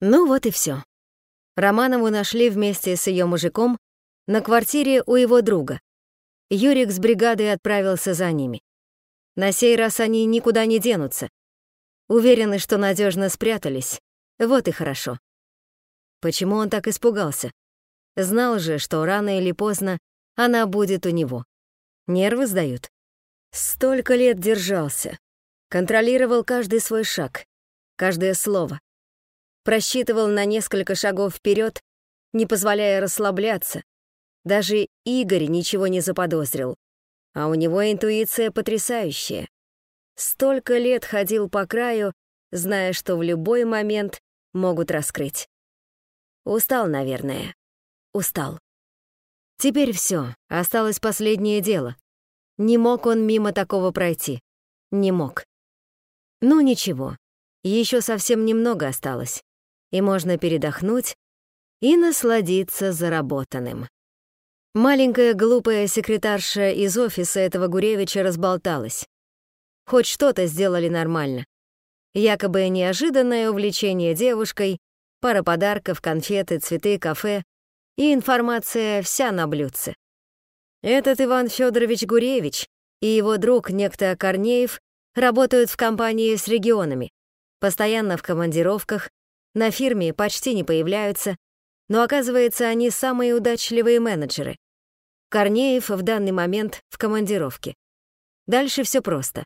Ну вот и все. Романову нашли вместе с ее мужиком на квартире у его друга. Юрик с бригадой отправился за ними. На сей раз они никуда не денутся. Уверены, что надежно спрятались. Вот и хорошо. Почему он так испугался? Знал же, что рано или поздно она будет у него. Нервы сдают. Столько лет держался. Контролировал каждый свой шаг, каждое слово. Просчитывал на несколько шагов вперед, не позволяя расслабляться. Даже Игорь ничего не заподозрил. А у него интуиция потрясающая. Столько лет ходил по краю, зная, что в любой момент могут раскрыть. Устал, наверное. Устал. Теперь все, осталось последнее дело. Не мог он мимо такого пройти. Не мог. Ну ничего, еще совсем немного осталось, и можно передохнуть и насладиться заработанным. Маленькая глупая секретарша из офиса этого Гуревича разболталась. Хоть что-то сделали нормально. Якобы неожиданное увлечение девушкой, пара подарков, конфеты, цветы, кафе и информация вся на блюдце. Этот Иван Федорович Гуревич и его друг некто Корнеев работают в компании с регионами, постоянно в командировках, на фирме почти не появляются, но оказывается, они самые удачливые менеджеры. Корнеев в данный момент в командировке. Дальше все просто.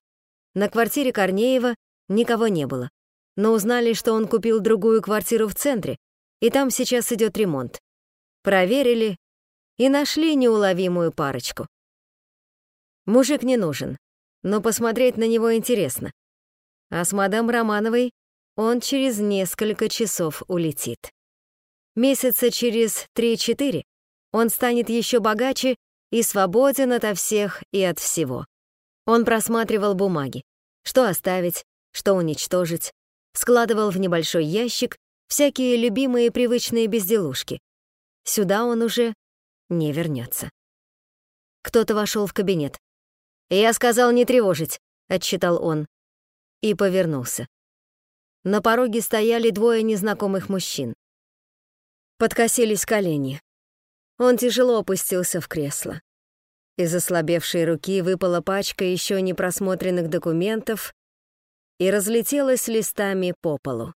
На квартире Корнеева никого не было, но узнали, что он купил другую квартиру в центре, и там сейчас идет ремонт проверили и нашли неуловимую парочку. Мужик не нужен, но посмотреть на него интересно. А с мадам Романовой он через несколько часов улетит. Месяца через 3-4 он станет еще богаче и свободен ото всех и от всего. Он просматривал бумаги, что оставить, что уничтожить, складывал в небольшой ящик всякие любимые привычные безделушки, Сюда он уже не вернется. Кто-то вошел в кабинет. «Я сказал не тревожить», — отчитал он. И повернулся. На пороге стояли двое незнакомых мужчин. Подкосились колени. Он тяжело опустился в кресло. Из ослабевшей руки выпала пачка еще не просмотренных документов и разлетелась листами по полу.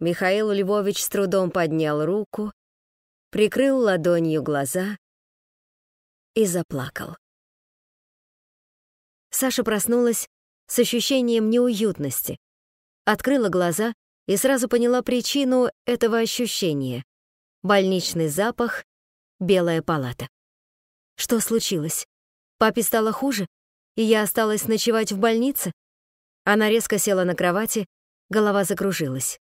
Михаил Львович с трудом поднял руку прикрыл ладонью глаза и заплакал. Саша проснулась с ощущением неуютности, открыла глаза и сразу поняла причину этого ощущения. Больничный запах, белая палата. Что случилось? Папе стало хуже, и я осталась ночевать в больнице? Она резко села на кровати, голова закружилась.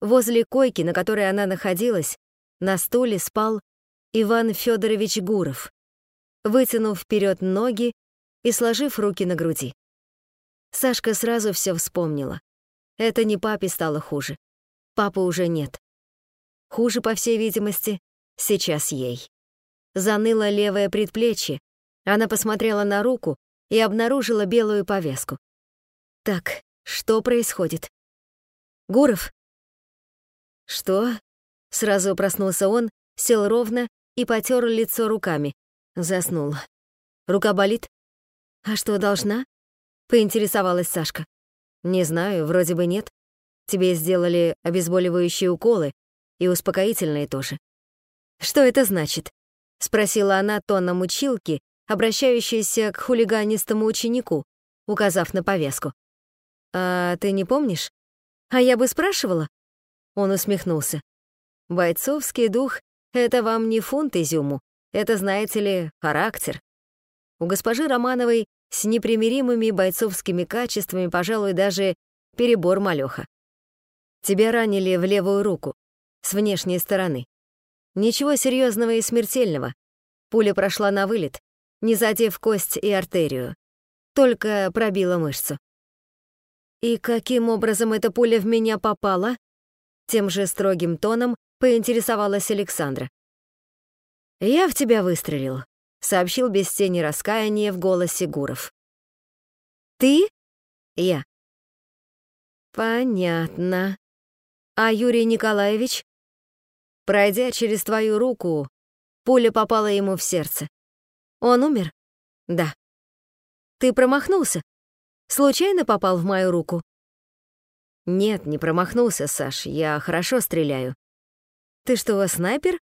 Возле койки, на которой она находилась, на стуле спал Иван Федорович Гуров, вытянув вперед ноги и сложив руки на груди. Сашка сразу все вспомнила. Это не папе стало хуже. Папы уже нет. Хуже, по всей видимости, сейчас ей. Заныло левое предплечье. Она посмотрела на руку и обнаружила белую повязку. Так, что происходит? Гуров? Что? Сразу проснулся он, сел ровно и потер лицо руками. Заснул. Рука болит? А что, должна? Поинтересовалась Сашка. Не знаю, вроде бы нет. Тебе сделали обезболивающие уколы и успокоительные тоже. Что это значит? Спросила она тоном училки, обращающейся к хулиганистому ученику, указав на повязку. «А ты не помнишь? А я бы спрашивала?» Он усмехнулся. Бойцовский дух — это вам не фунт изюму, это, знаете ли, характер. У госпожи Романовой с непримиримыми бойцовскими качествами, пожалуй, даже перебор малёха. Тебя ранили в левую руку, с внешней стороны. Ничего серьезного и смертельного. Пуля прошла на вылет, не задев кость и артерию. Только пробила мышцу. И каким образом эта пуля в меня попала? Тем же строгим тоном поинтересовалась Александра. «Я в тебя выстрелил», — сообщил без тени раскаяния в голосе Гуров. «Ты?» «Я». «Понятно. А Юрий Николаевич? Пройдя через твою руку, пуля попала ему в сердце. Он умер? Да. Ты промахнулся? Случайно попал в мою руку? Нет, не промахнулся, Саш, я хорошо стреляю. Ты что, снайпер?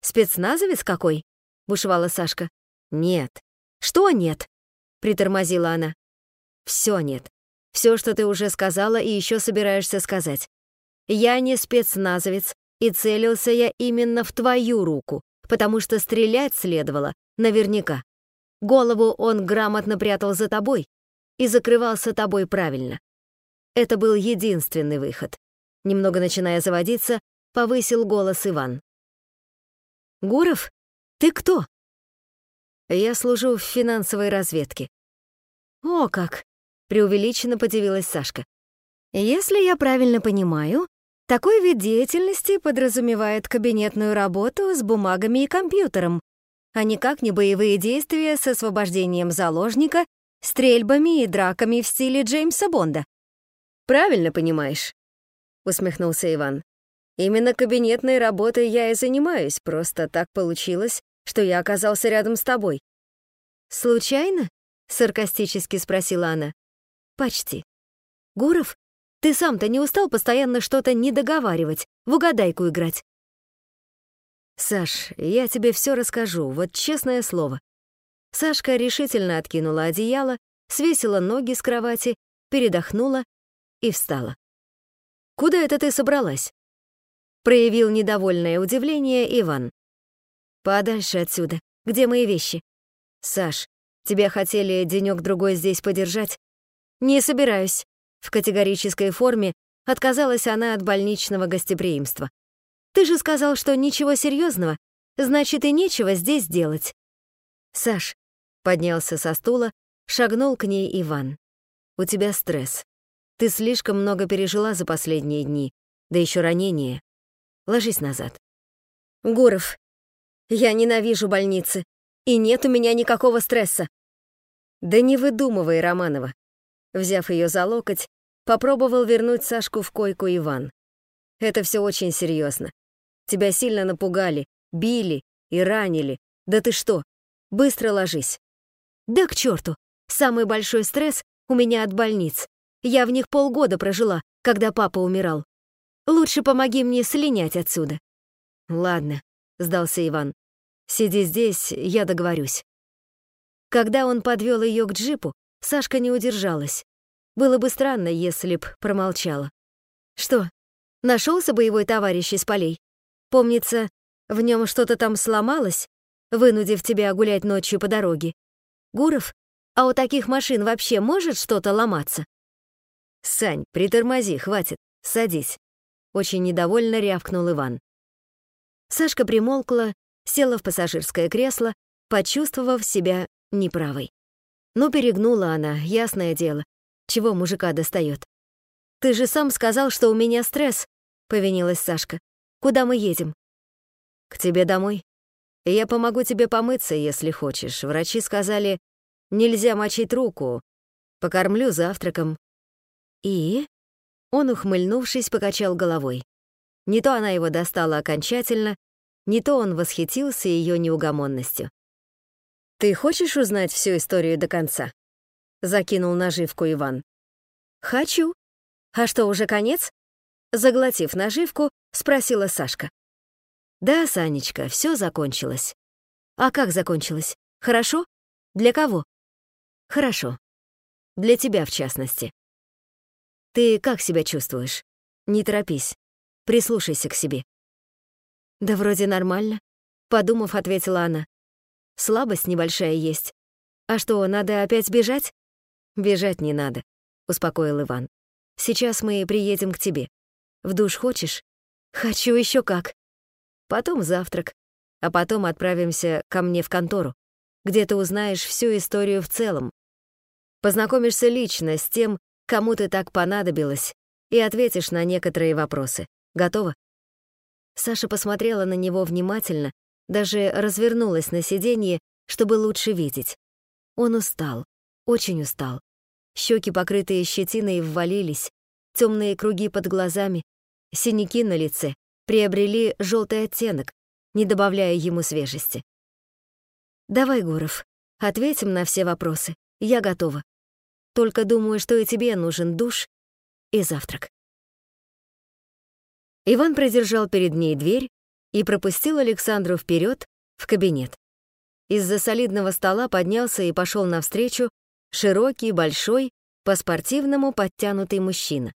Спецназовец какой? Бушевала Сашка. Нет. Что нет? Притормозила она. Все нет. Все, что ты уже сказала и еще собираешься сказать. Я не спецназовец, и целился я именно в твою руку, потому что стрелять следовало наверняка. Голову он грамотно прятал за тобой и закрывался тобой правильно. Это был единственный выход. Немного начиная заводиться, повысил голос Иван. «Гуров, ты кто?» «Я служу в финансовой разведке». «О как!» — преувеличенно подивилась Сашка. «Если я правильно понимаю, такой вид деятельности подразумевает кабинетную работу с бумагами и компьютером, а никак не боевые действия с освобождением заложника, стрельбами и драками в стиле Джеймса Бонда. «Правильно понимаешь», — усмехнулся Иван. «Именно кабинетной работой я и занимаюсь, просто так получилось, что я оказался рядом с тобой». «Случайно?» — саркастически спросила она. «Почти. Гуров, ты сам-то не устал постоянно что-то недоговаривать, в угадайку играть?» «Саш, я тебе все расскажу, вот честное слово». Сашка решительно откинула одеяло, свесила ноги с кровати, передохнула и встала. «Куда это ты собралась?» Проявил недовольное удивление Иван. «Подальше отсюда. Где мои вещи?» «Саш, тебя хотели денёк-другой здесь подержать?» «Не собираюсь. В категорической форме отказалась она от больничного гостеприимства. «Ты же сказал, что ничего серьезного, значит, и нечего здесь делать». «Саш», — поднялся со стула, шагнул к ней Иван. «У тебя стресс. Ты слишком много пережила за последние дни, да еще ранение. Ложись назад». «Гуров, я ненавижу больницы, и нет у меня никакого стресса». «Да не выдумывай, Романова». Взяв ее за локоть, Попробовал вернуть Сашку в койку Иван. Это все очень серьезно. Тебя сильно напугали, били и ранили. Да ты что? Быстро ложись. Да к черту! Самый большой стресс у меня от больниц. Я в них полгода прожила, когда папа умирал. Лучше помоги мне слинять отсюда. Ладно, сдался Иван. Сиди здесь, я договорюсь. Когда он подвел ее к джипу, Сашка не удержалась. Было бы странно, если б промолчала. Что, нашелся боевой товарищ из полей? Помнится, в нем что-то там сломалось, вынудив тебя гулять ночью по дороге. Гуров, а у таких машин вообще может что-то ломаться? Сань, притормози, хватит, садись. Очень недовольно рявкнул Иван. Сашка примолкла, села в пассажирское кресло, почувствовав себя неправой. Но перегнула она, ясное дело, чего мужика достает? Ты же сам сказал, что у меня стресс, повинилась Сашка. Куда мы едем? К тебе домой. Я помогу тебе помыться, если хочешь. Врачи сказали, нельзя мочить руку. Покормлю завтраком. И? Он, ухмыльнувшись, покачал головой. Не то она его достала окончательно, не то он восхитился ее неугомонностью. «Ты хочешь узнать всю историю до конца?» закинул наживку Иван. Хочу. А что, уже конец? Заглотив наживку, спросила Сашка. Да, Санечка, все закончилось. А как закончилось? Хорошо? Для кого? Хорошо. Для тебя, в частности. Ты как себя чувствуешь? Не торопись. Прислушайся к себе. Да вроде нормально, подумав, ответила она. Слабость небольшая есть. А что, надо опять бежать? «Бежать не надо», — успокоил Иван. «Сейчас мы приедем к тебе. В душ хочешь?» «Хочу еще как». «Потом завтрак, а потом отправимся ко мне в контору, где ты узнаешь всю историю в целом. Познакомишься лично с тем, кому ты так понадобилась, и ответишь на некоторые вопросы. Готово?» Саша посмотрела на него внимательно, даже развернулась на сиденье, чтобы лучше видеть. Он устал, очень устал. Щеки, покрытые щетиной, ввалились, темные круги под глазами, Синяки на лице приобрели желтый оттенок, не добавляя ему свежести. «Давай, Гуров, ответим на все вопросы. Я готова. Только думаю, что и тебе нужен душ и завтрак». Иван продержал перед ней дверь и пропустил Александру вперед в кабинет. Из-за солидного стола поднялся и пошел навстречу широкий, большой, по-спортивному подтянутый мужчина.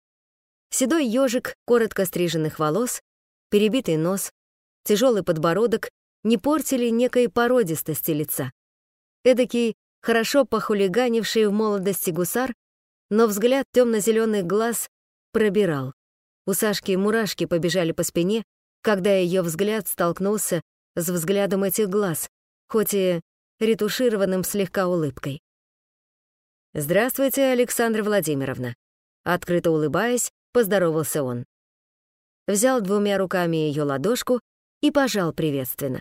Седой ежик коротко стриженных волос, перебитый нос, тяжелый подбородок не портили некой породистости лица. Эдакий, хорошо похулиганивший в молодости гусар, но взгляд темно-зеленых глаз пробирал. У Сашки мурашки побежали по спине, когда ее взгляд столкнулся с взглядом этих глаз, хоть и ретушированным слегка улыбкой. «Здравствуйте, Александра Владимировна», — открыто улыбаясь, поздоровался он. Взял двумя руками ее ладошку и пожал приветственно.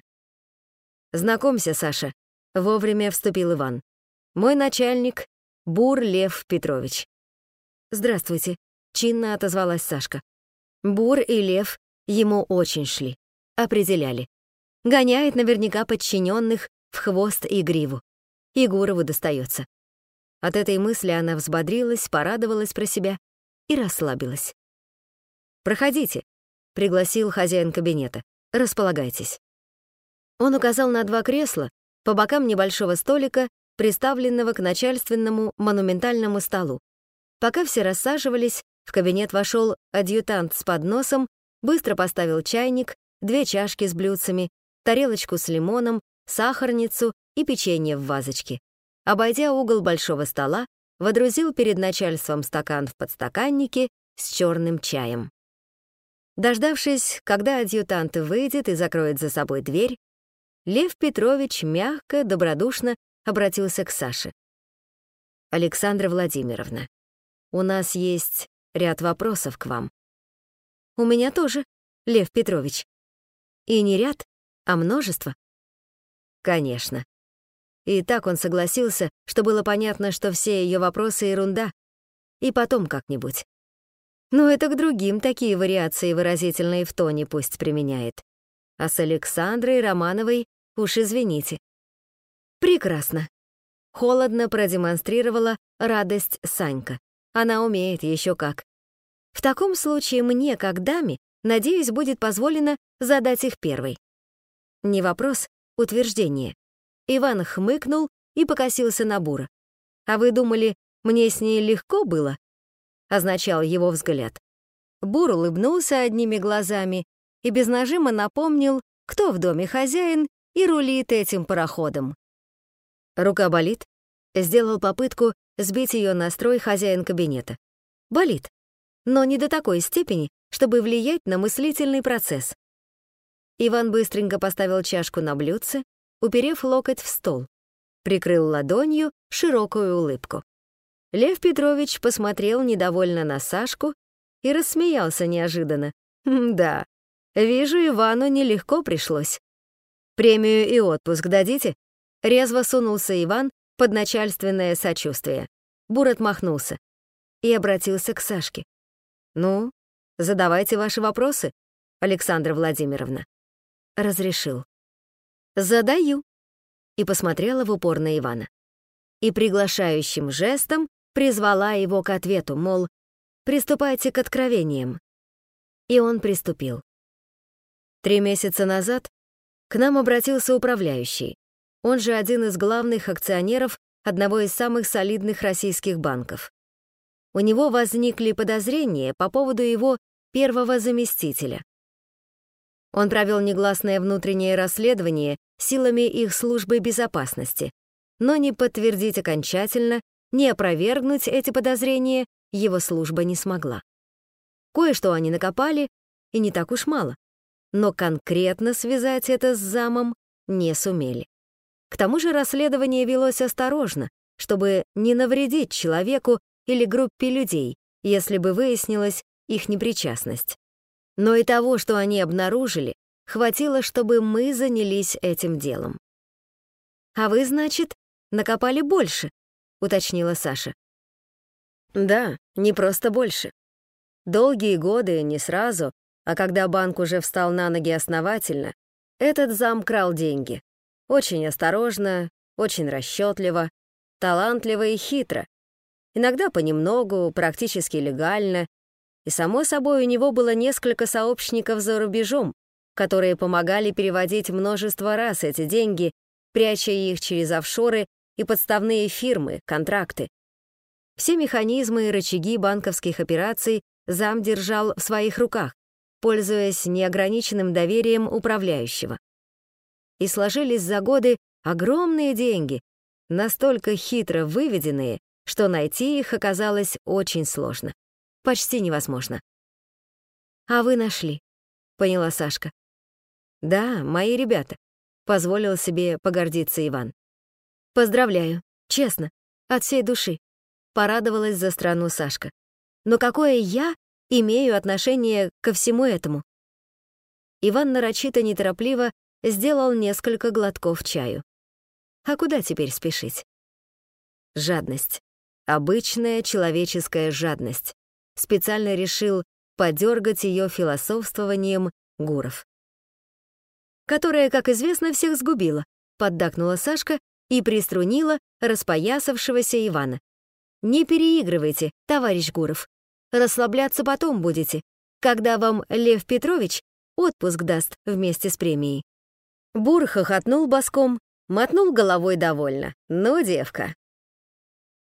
«Знакомься, Саша», — вовремя вступил Иван. «Мой начальник — Бур Лев Петрович». «Здравствуйте», — чинно отозвалась Сашка. Бур и Лев ему очень шли, определяли. Гоняет наверняка подчиненных в хвост и гриву. И Гурову достается. От этой мысли она взбодрилась, порадовалась про себя и расслабилась. «Проходите», — пригласил хозяин кабинета. «Располагайтесь». Он указал на два кресла по бокам небольшого столика, приставленного к начальственному монументальному столу. Пока все рассаживались, в кабинет вошел адъютант с подносом, быстро поставил чайник, две чашки с блюдцами, тарелочку с лимоном, сахарницу и печенье в вазочке. Обойдя угол большого стола, водрузил перед начальством стакан в подстаканнике с черным чаем. Дождавшись, когда адъютант выйдет и закроет за собой дверь, Лев Петрович мягко, добродушно обратился к Саше. «Александра Владимировна, у нас есть ряд вопросов к вам». «У меня тоже, Лев Петрович. И не ряд, а множество». «Конечно. И так он согласился, что было понятно, что все ее вопросы — ерунда. И потом как-нибудь. Но это к другим такие вариации выразительные в тоне пусть применяет. А с Александрой Романовой уж извините. Прекрасно. Холодно продемонстрировала радость Санька. Она умеет еще как. В таком случае мне, как даме, надеюсь, будет позволено задать их первой. Не вопрос, утверждение. Иван хмыкнул и покосился на Бура. «А вы думали, мне с ней легко было?» — означал его взгляд. Бур улыбнулся одними глазами и без нажима напомнил, кто в доме хозяин и рулит этим пароходом. Рука болит? Сделал попытку сбить ее настрой хозяин кабинета. Болит, но не до такой степени, чтобы влиять на мыслительный процесс. Иван быстренько поставил чашку на блюдце, уперев локоть в стол, прикрыл ладонью широкую улыбку. Лев Петрович посмотрел недовольно на Сашку и рассмеялся неожиданно. «Да, вижу, Ивану нелегко пришлось. Премию и отпуск дадите?» Резво сунулся Иван под начальственное сочувствие. Бур отмахнулся и обратился к Сашке. «Ну, задавайте ваши вопросы, Александра Владимировна». Разрешил. «Задаю», и посмотрела в упор на Ивана. И приглашающим жестом призвала его к ответу, мол, «Приступайте к откровениям». И он приступил. Три месяца назад к нам обратился управляющий, он же один из главных акционеров одного из самых солидных российских банков. У него возникли подозрения по поводу его первого заместителя. Он провел негласное внутреннее расследование силами их службы безопасности, но не подтвердить окончательно, не опровергнуть эти подозрения его служба не смогла. Кое-что они накопали, и не так уж мало, но конкретно связать это с замом не сумели. К тому же расследование велось осторожно, чтобы не навредить человеку или группе людей, если бы выяснилась их непричастность. Но и того, что они обнаружили, хватило, чтобы мы занялись этим делом. «А вы, значит, накопали больше?» — уточнила Саша. «Да, не просто больше. Долгие годы, не сразу, А когда банк уже встал на ноги основательно, этот зам крал деньги. Очень осторожно, очень расчетливо, талантливо и хитро. Иногда понемногу, практически легально. И, само собой, у него было несколько сообщников за рубежом, которые помогали переводить множество раз эти деньги, пряча их через офшоры и подставные фирмы, контракты. Все механизмы и рычаги банковских операций зам держал в своих руках, пользуясь неограниченным доверием управляющего. И сложились за годы огромные деньги, настолько хитро выведенные, что найти их оказалось очень сложно. Почти невозможно. «А вы нашли», — поняла Сашка. «Да, мои ребята», — позволил себе погордиться Иван. «Поздравляю, честно, от всей души», — порадовалась за страну Сашка. «Но какое я имею отношение ко всему этому?» Иван нарочито неторопливо сделал несколько глотков чаю. А куда теперь спешить? Жадность. Обычная человеческая жадность. Специально решил подергать ее философствованием Гуров. Которая, как известно, всех сгубила, поддакнула Сашка и приструнила распоясавшегося Ивана. Не переигрывайте, товарищ Гуров. Расслабляться потом будете, когда вам Лев Петрович отпуск даст вместе с премией. Бур хохотнул боском, мотнул головой довольно. «Ну, девка».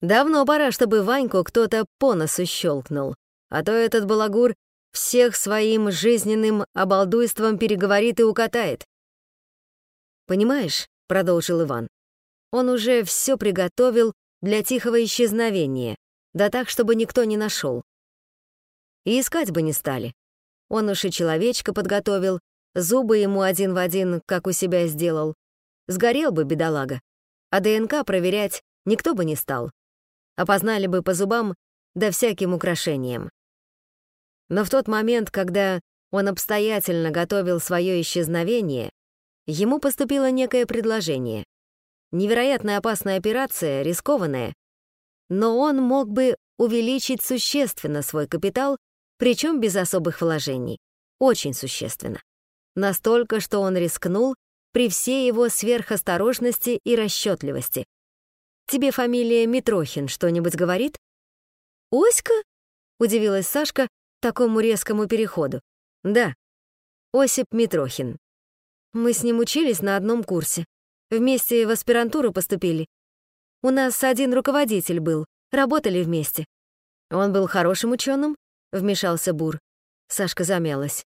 Давно пора, чтобы Ваньку кто-то по носу щелкнул, а то этот балагур всех своим жизненным обалдуйством переговорит и укатает. «Понимаешь», — продолжил Иван, «он уже все приготовил для тихого исчезновения, да так, чтобы никто не нашел. И искать бы не стали. Он уж и человечка подготовил, Зубы ему один в один, как у себя сделал. Сгорел бы бедолага. А ДНК проверять никто бы не стал. Опознали бы по зубам да всяким украшениям. Но в тот момент, когда он обстоятельно готовил свое исчезновение, ему поступило некое предложение. Невероятно опасная операция, рискованная, но он мог бы увеличить существенно свой капитал, причем без особых вложений. Очень существенно. Настолько, что он рискнул при всей его сверхосторожности и расчетливости. «Тебе фамилия Митрохин что-нибудь говорит?» «Оська?» — удивилась Сашка такому резкому переходу. «Да, Осип Митрохин. Мы с ним учились на одном курсе. Вместе в аспирантуру поступили. У нас один руководитель был, работали вместе. Он был хорошим ученым, вмешался Бур. Сашка замялась.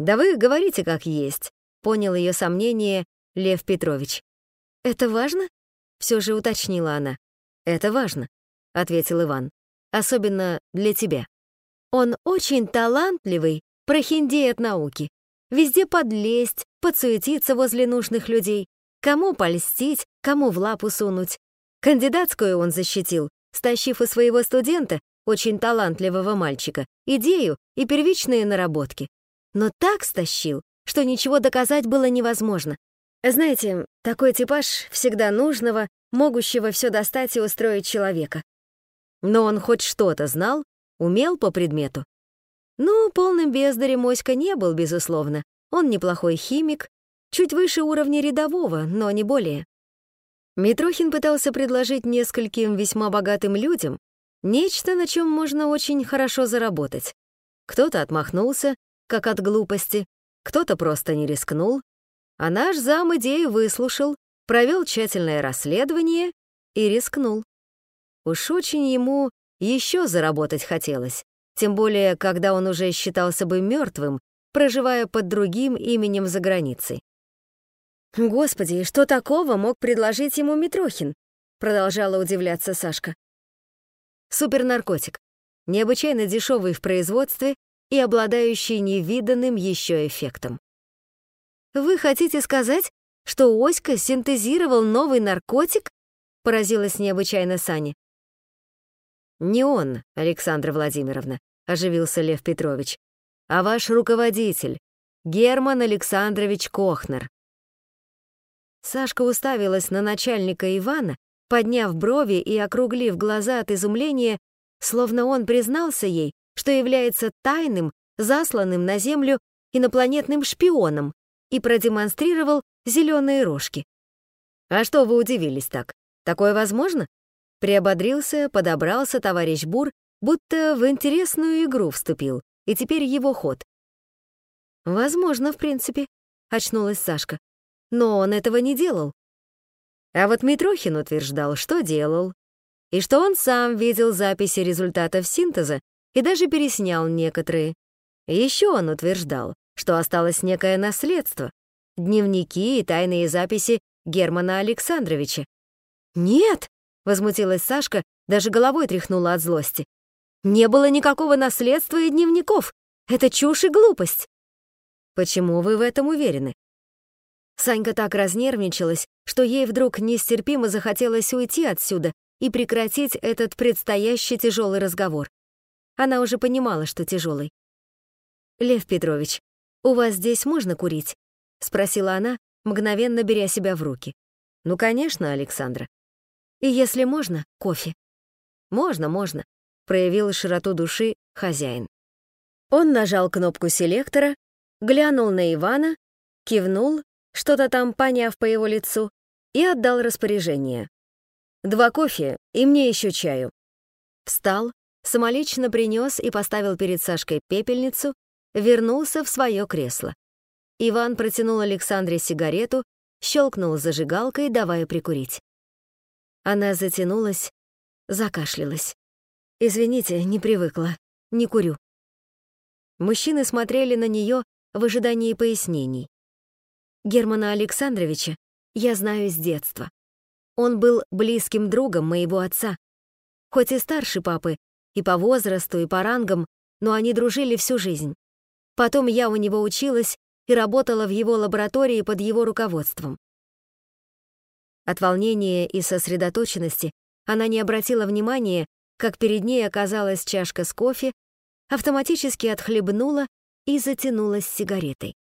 «Да вы говорите как есть», — понял ее сомнение Лев Петрович. «Это важно?» — все же уточнила она. «Это важно», — ответил Иван. «Особенно для тебя. Он очень талантливый, прохиндей от науки. Везде подлезть, подсуетиться возле нужных людей. Кому польстить, кому в лапу сунуть. Кандидатскую он защитил, стащив у своего студента, очень талантливого мальчика, идею и первичные наработки но так стащил, что ничего доказать было невозможно. Знаете, такой типаж всегда нужного, могущего все достать и устроить человека. Но он хоть что-то знал, умел по предмету. Ну, полным бездарем Моська не был, безусловно. Он неплохой химик, чуть выше уровня рядового, но не более. Митрохин пытался предложить нескольким весьма богатым людям нечто, на чем можно очень хорошо заработать. Кто-то отмахнулся, как от глупости, кто-то просто не рискнул, а наш зам идею выслушал, провел тщательное расследование и рискнул. Уж очень ему еще заработать хотелось, тем более, когда он уже считался бы мертвым, проживая под другим именем за границей. «Господи, что такого мог предложить ему Митрохин?» продолжала удивляться Сашка. Супернаркотик, необычайно дешевый в производстве и обладающий невиданным еще эффектом. «Вы хотите сказать, что Оська синтезировал новый наркотик?» — поразилась необычайно Саня. «Не он, Александра Владимировна», — оживился Лев Петрович, «а ваш руководитель, Герман Александрович Кохнер». Сашка уставилась на начальника Ивана, подняв брови и округлив глаза от изумления, словно он признался ей, что является тайным, засланным на Землю инопланетным шпионом и продемонстрировал зеленые рожки. «А что вы удивились так? Такое возможно?» Приободрился, подобрался товарищ Бур, будто в интересную игру вступил, и теперь его ход. «Возможно, в принципе», — очнулась Сашка. «Но он этого не делал». А вот Митрохин утверждал, что делал, и что он сам видел записи результатов синтеза и даже переснял некоторые. Еще он утверждал, что осталось некое наследство, дневники и тайные записи Германа Александровича. «Нет!» — возмутилась Сашка, даже головой тряхнула от злости. «Не было никакого наследства и дневников. Это чушь и глупость». «Почему вы в этом уверены?» Санька так разнервничалась, что ей вдруг нестерпимо захотелось уйти отсюда и прекратить этот предстоящий тяжелый разговор. Она уже понимала, что тяжелый. «Лев Петрович, у вас здесь можно курить?» — спросила она, мгновенно беря себя в руки. «Ну, конечно, Александра. И если можно, кофе». «Можно, можно», — проявил широту души хозяин. Он нажал кнопку селектора, глянул на Ивана, кивнул, что-то там поняв по его лицу, и отдал распоряжение. «Два кофе и мне еще чаю». Встал, самолично принес и поставил перед Сашкой пепельницу, вернулся в свое кресло. Иван протянул Александре сигарету, щелкнул зажигалкой, давая прикурить. Она затянулась, закашлялась. «Извините, не привыкла, не курю». Мужчины смотрели на нее в ожидании пояснений. Германа Александровича я знаю с детства. Он был близким другом моего отца. Хоть и старше папы, и по возрасту, и по рангам, но они дружили всю жизнь. Потом я у него училась и работала в его лаборатории под его руководством. От волнения и сосредоточенности она не обратила внимания, как перед ней оказалась чашка с кофе, автоматически отхлебнула и затянулась сигаретой.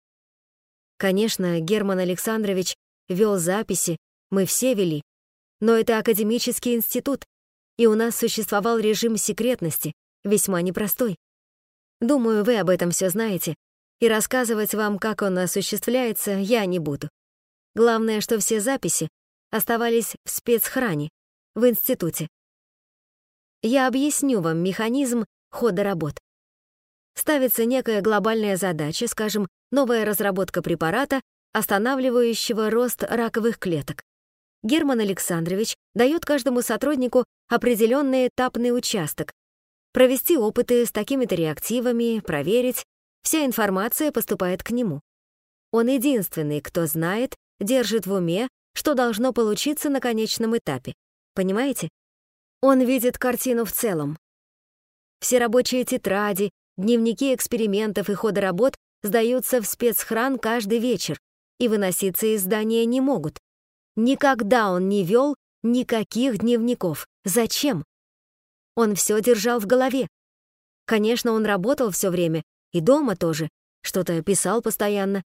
Конечно, Герман Александрович вел записи, мы все вели, но это академический институт, и у нас существовал режим секретности, весьма непростой. Думаю, вы об этом все знаете, и рассказывать вам, как он осуществляется, я не буду. Главное, что все записи оставались в спецхране, в институте. Я объясню вам механизм хода работ. Ставится некая глобальная задача, скажем, новая разработка препарата, останавливающего рост раковых клеток. Герман Александрович дает каждому сотруднику определенный этапный участок, провести опыты с такими-то реактивами, проверить, вся информация поступает к нему. Он единственный, кто знает, держит в уме, что должно получиться на конечном этапе. Понимаете? Он видит картину в целом. Все рабочие тетради, дневники экспериментов и ходы работ сдаются в спецхран каждый вечер и выноситься из здания не могут. Никогда он не вел никаких дневников. Зачем? Он все держал в голове. Конечно, он работал все время, и дома тоже, что-то писал постоянно.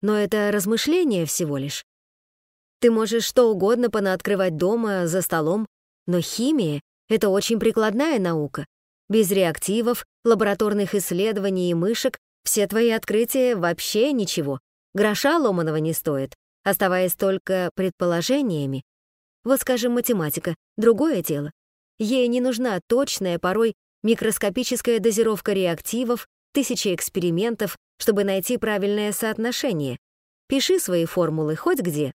Но это размышление всего лишь. Ты можешь что угодно понаоткрывать дома, за столом, но химия — это очень прикладная наука. Без реактивов, лабораторных исследований и мышек все твои открытия вообще ничего, гроша ломаного не стоит, оставаясь только предположениями. Вот, скажем, математика — другое дело. Ей не нужна точная, порой микроскопическая дозировка реактивов, тысячи экспериментов, чтобы найти правильное соотношение. Пиши свои формулы хоть где.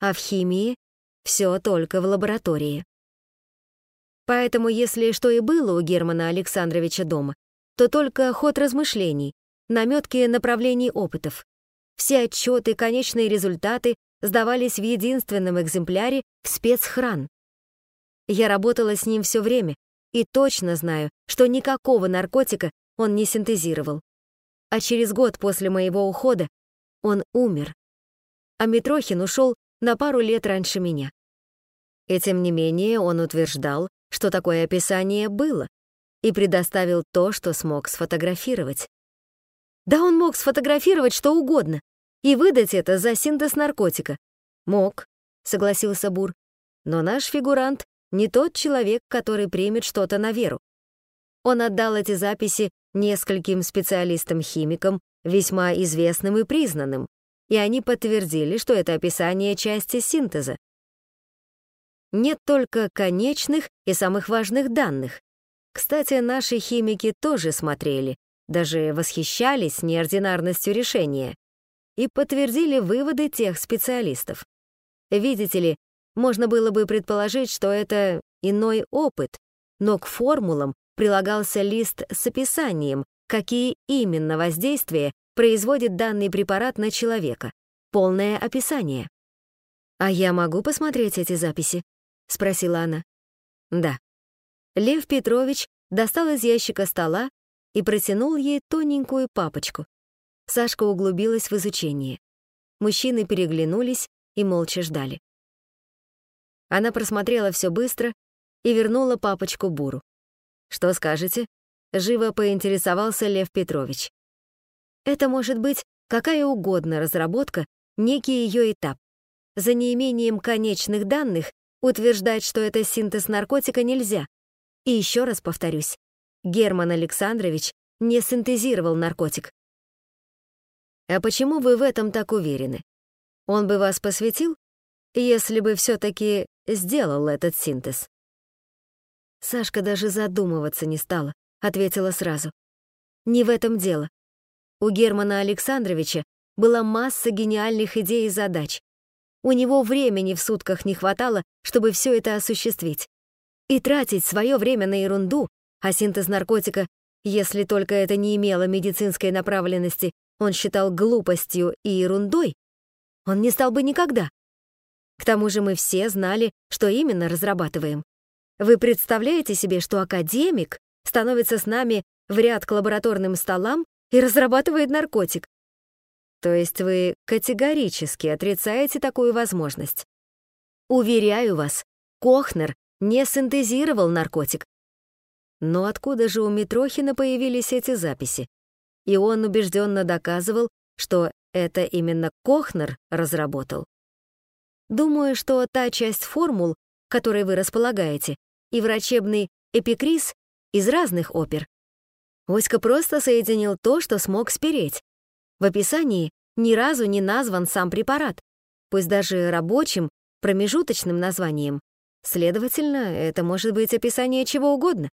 А в химии все только в лаборатории. Поэтому, если что и было у Германа Александровича дома, то только ход размышлений, наметки направлений опытов. Все отчеты, конечные результаты сдавались в единственном экземпляре в спецхран. Я работала с ним все время и точно знаю, что никакого наркотика он не синтезировал. А через год после моего ухода он умер. А Митрохин ушел на пару лет раньше меня. И тем не менее он утверждал, что такое описание было, и предоставил то, что смог сфотографировать. Да он мог сфотографировать что угодно и выдать это за синтез наркотика. Мог, согласился Бур. Но наш фигурант не тот человек, который примет что-то на веру. Он отдал эти записи нескольким специалистам-химикам, весьма известным и признанным, и они подтвердили, что это описание части синтеза. Нет только конечных и самых важных данных. Кстати, наши химики тоже смотрели, даже восхищались неординарностью решения и подтвердили выводы тех специалистов. Видите ли, можно было бы предположить, что это иной опыт, но к формулам прилагался лист с описанием, какие именно воздействия производит данный препарат на человека. Полное описание. «А я могу посмотреть эти записи?» — спросила она. «Да». Лев Петрович достал из ящика стола и протянул ей тоненькую папочку. Сашка углубилась в изучение. Мужчины переглянулись и молча ждали. Она просмотрела все быстро и вернула папочку Буру. «Что скажете?» — живо поинтересовался Лев Петрович. «Это может быть какая угодно разработка, некий ее этап. За неимением конечных данных утверждать, что это синтез наркотика, нельзя. И еще раз повторюсь, Герман Александрович не синтезировал наркотик. А почему вы в этом так уверены? Он бы вас посвятил, если бы все-таки сделал этот синтез? Сашка даже задумываться не стала, ответила сразу. Не в этом дело. У Германа Александровича была масса гениальных идей и задач. У него времени в сутках не хватало, чтобы все это осуществить. И тратить свое время на ерунду, а синтез наркотика, если только это не имело медицинской направленности, он считал глупостью и ерундой, он не стал бы никогда. К тому же мы все знали, что именно разрабатываем. Вы представляете себе, что академик становится с нами в ряд к лабораторным столам и разрабатывает наркотик? То есть вы категорически отрицаете такую возможность? Уверяю вас, Кохнер не синтезировал наркотик. Но откуда же у Митрохина появились эти записи? И он убежденно доказывал, что это именно Кохнер разработал. Думаю, что та часть формул, которой вы располагаете, и врачебный эпикриз из разных опер. Оська просто соединил то, что смог спереть. В описании ни разу не назван сам препарат, пусть даже рабочим, промежуточным названием. Следовательно, это может быть описание чего угодно.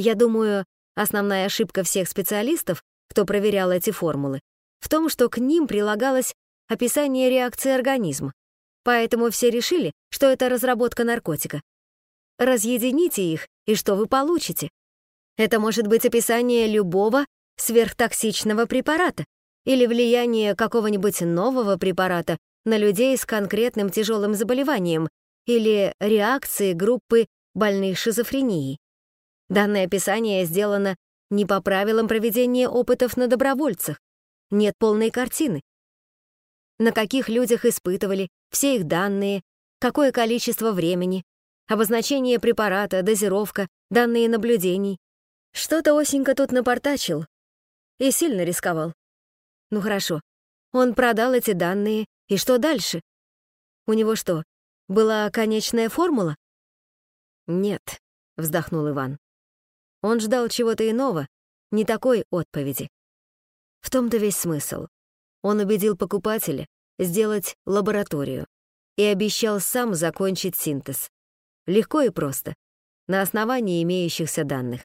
Я думаю, основная ошибка всех специалистов, кто проверял эти формулы, в том, что к ним прилагалось описание реакции организма. Поэтому все решили, что это разработка наркотика. Разъедините их, и что вы получите? Это может быть описание любого сверхтоксичного препарата или влияние какого-нибудь нового препарата на людей с конкретным тяжелым заболеванием или реакции группы больных шизофренией. Данное описание сделано не по правилам проведения опытов на добровольцах. Нет полной картины. На каких людях испытывали, все их данные, какое количество времени, обозначение препарата, дозировка, данные наблюдений. Что-то Осенька тут напортачил и сильно рисковал. Ну хорошо, он продал эти данные, и что дальше? У него что, была конечная формула? Нет, вздохнул Иван. Он ждал чего-то иного, не такой отповеди. В том-то весь смысл. Он убедил покупателя сделать лабораторию и обещал сам закончить синтез. Легко и просто, на основании имеющихся данных.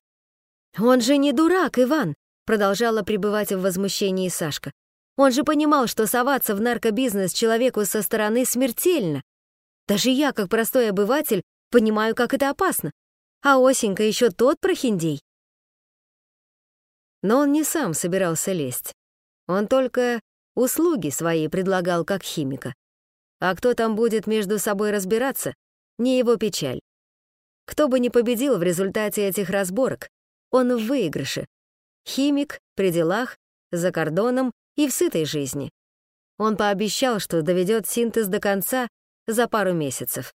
«Он же не дурак, Иван!» продолжала пребывать в возмущении Сашка. «Он же понимал, что соваться в наркобизнес человеку со стороны смертельно. Даже я, как простой обыватель, понимаю, как это опасно. А Осенька еще тот прохиндей». Но он не сам собирался лезть. Он только услуги свои предлагал как химика. А кто там будет между собой разбираться, не его печаль. Кто бы ни победил в результате этих разборок, он в выигрыше. Химик, при делах, за кордоном и в сытой жизни. Он пообещал, что доведет синтез до конца за пару месяцев.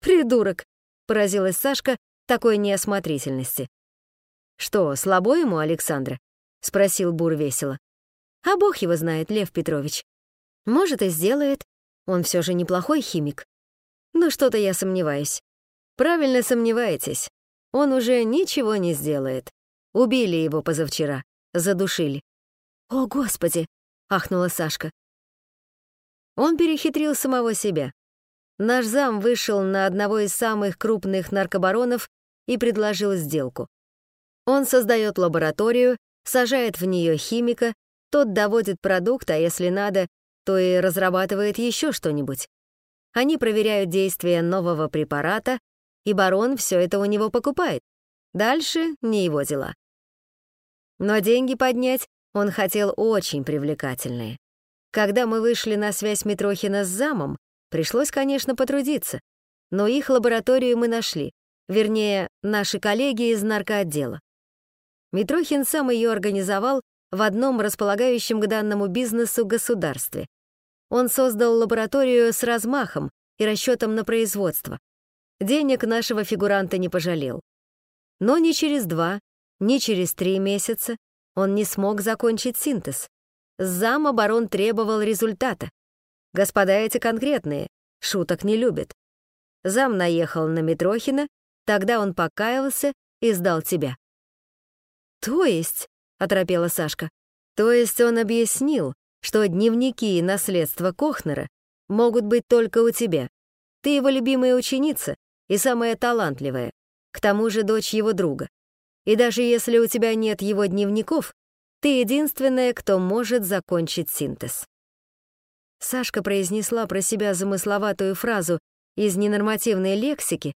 «Придурок!» — поразилась Сашка такой неосмотрительности. «Что, слабо ему, Александра?» — спросил Бур весело. «А бог его знает, Лев Петрович. Может, и сделает. Он все же неплохой химик. Но что-то я сомневаюсь. Правильно сомневаетесь. Он уже ничего не сделает. Убили его позавчера, задушили. «О, Господи!» — ахнула Сашка. Он перехитрил самого себя. Наш зам вышел на одного из самых крупных наркобаронов и предложил сделку. Он создает лабораторию, сажает в нее химика, тот доводит продукт, а если надо, то и разрабатывает еще что-нибудь. Они проверяют действие нового препарата, и барон все это у него покупает. Дальше не его дела. Но деньги поднять он хотел очень привлекательные. Когда мы вышли на связь Митрохина с замом, пришлось, конечно, потрудиться. Но их лабораторию мы нашли, вернее, наши коллеги из наркоотдела. Митрохин сам ее организовал в одном располагающем к данному бизнесу государстве. Он создал лабораторию с размахом и расчетом на производство. Денег нашего фигуранта не пожалел. Но ни через два, ни через три месяца он не смог закончить синтез. Зам оборон требовал результата. Господа эти конкретные, шуток не любят. Зам наехал на Митрохина, тогда он покаялся и сдал тебя. «То есть?» — оторопела Сашка. «То есть он объяснил, что дневники и наследство Кохнера могут быть только у тебя. Ты его любимая ученица и самая талантливая, к тому же дочь его друга. И даже если у тебя нет его дневников, ты единственная, кто может закончить синтез». Сашка произнесла про себя замысловатую фразу из ненормативной лексики,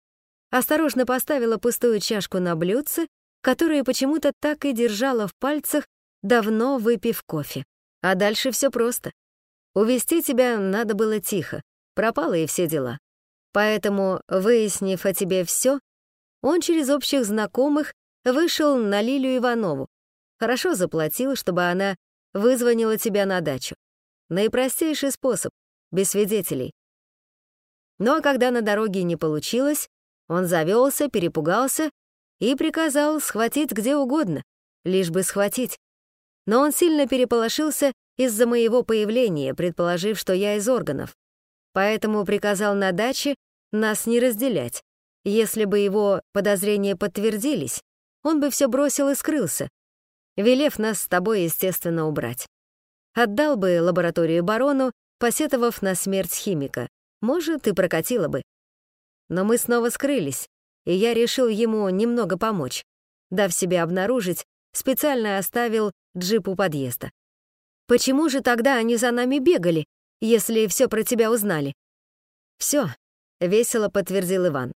осторожно поставила пустую чашку на блюдце, которую почему-то так и держала в пальцах, давно выпив кофе. А дальше все просто. Увести тебя надо было тихо, пропало и все дела. Поэтому, выяснив о тебе все, он через общих знакомых вышел на Лилию Иванову, хорошо заплатил, чтобы она вызвонила тебя на дачу. Наипростейший способ, без свидетелей. Ну а когда на дороге не получилось, он завелся, перепугался и приказал схватить где угодно, лишь бы схватить. Но он сильно переполошился из-за моего появления, предположив, что я из органов. Поэтому приказал на даче нас не разделять. Если бы его подозрения подтвердились, он бы все бросил и скрылся, велев нас с тобой, естественно, убрать. Отдал бы лабораторию барону, посетовав на смерть химика. Может, и прокатило бы. Но мы снова скрылись, и я решил ему немного помочь. Дав себе обнаружить, специально оставил джип у подъезда. «Почему же тогда они за нами бегали, если все про тебя узнали?» «Все», — весело подтвердил Иван,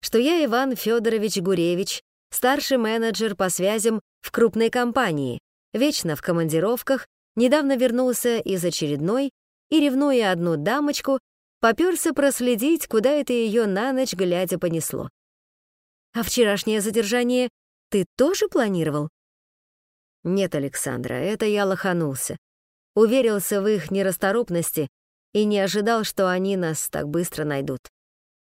«что я Иван Федорович Гуревич, старший менеджер по связям в крупной компании, вечно в командировках недавно вернулся из очередной и, ревнуя одну дамочку, попёрся проследить, куда это её на ночь глядя понесло. «А вчерашнее задержание ты тоже планировал?» «Нет, Александра, это я лоханулся. Уверился в их нерасторопности и не ожидал, что они нас так быстро найдут.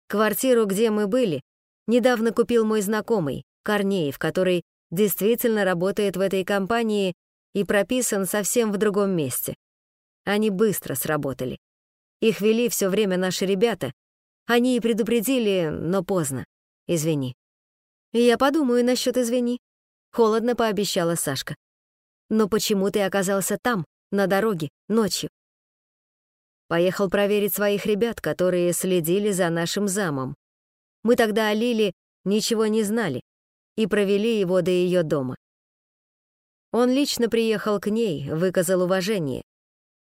Квартиру, где мы были, недавно купил мой знакомый, Корнеев, который действительно работает в этой компании и прописан совсем в другом месте. Они быстро сработали. Их вели все время наши ребята. Они и предупредили, но поздно. Извини. Я подумаю насчет извини. Холодно пообещала Сашка. Но почему ты оказался там, на дороге, ночью? Поехал проверить своих ребят, которые следили за нашим замом. Мы тогда о Лиле ничего не знали и провели его до ее дома. Он лично приехал к ней, выказал уважение.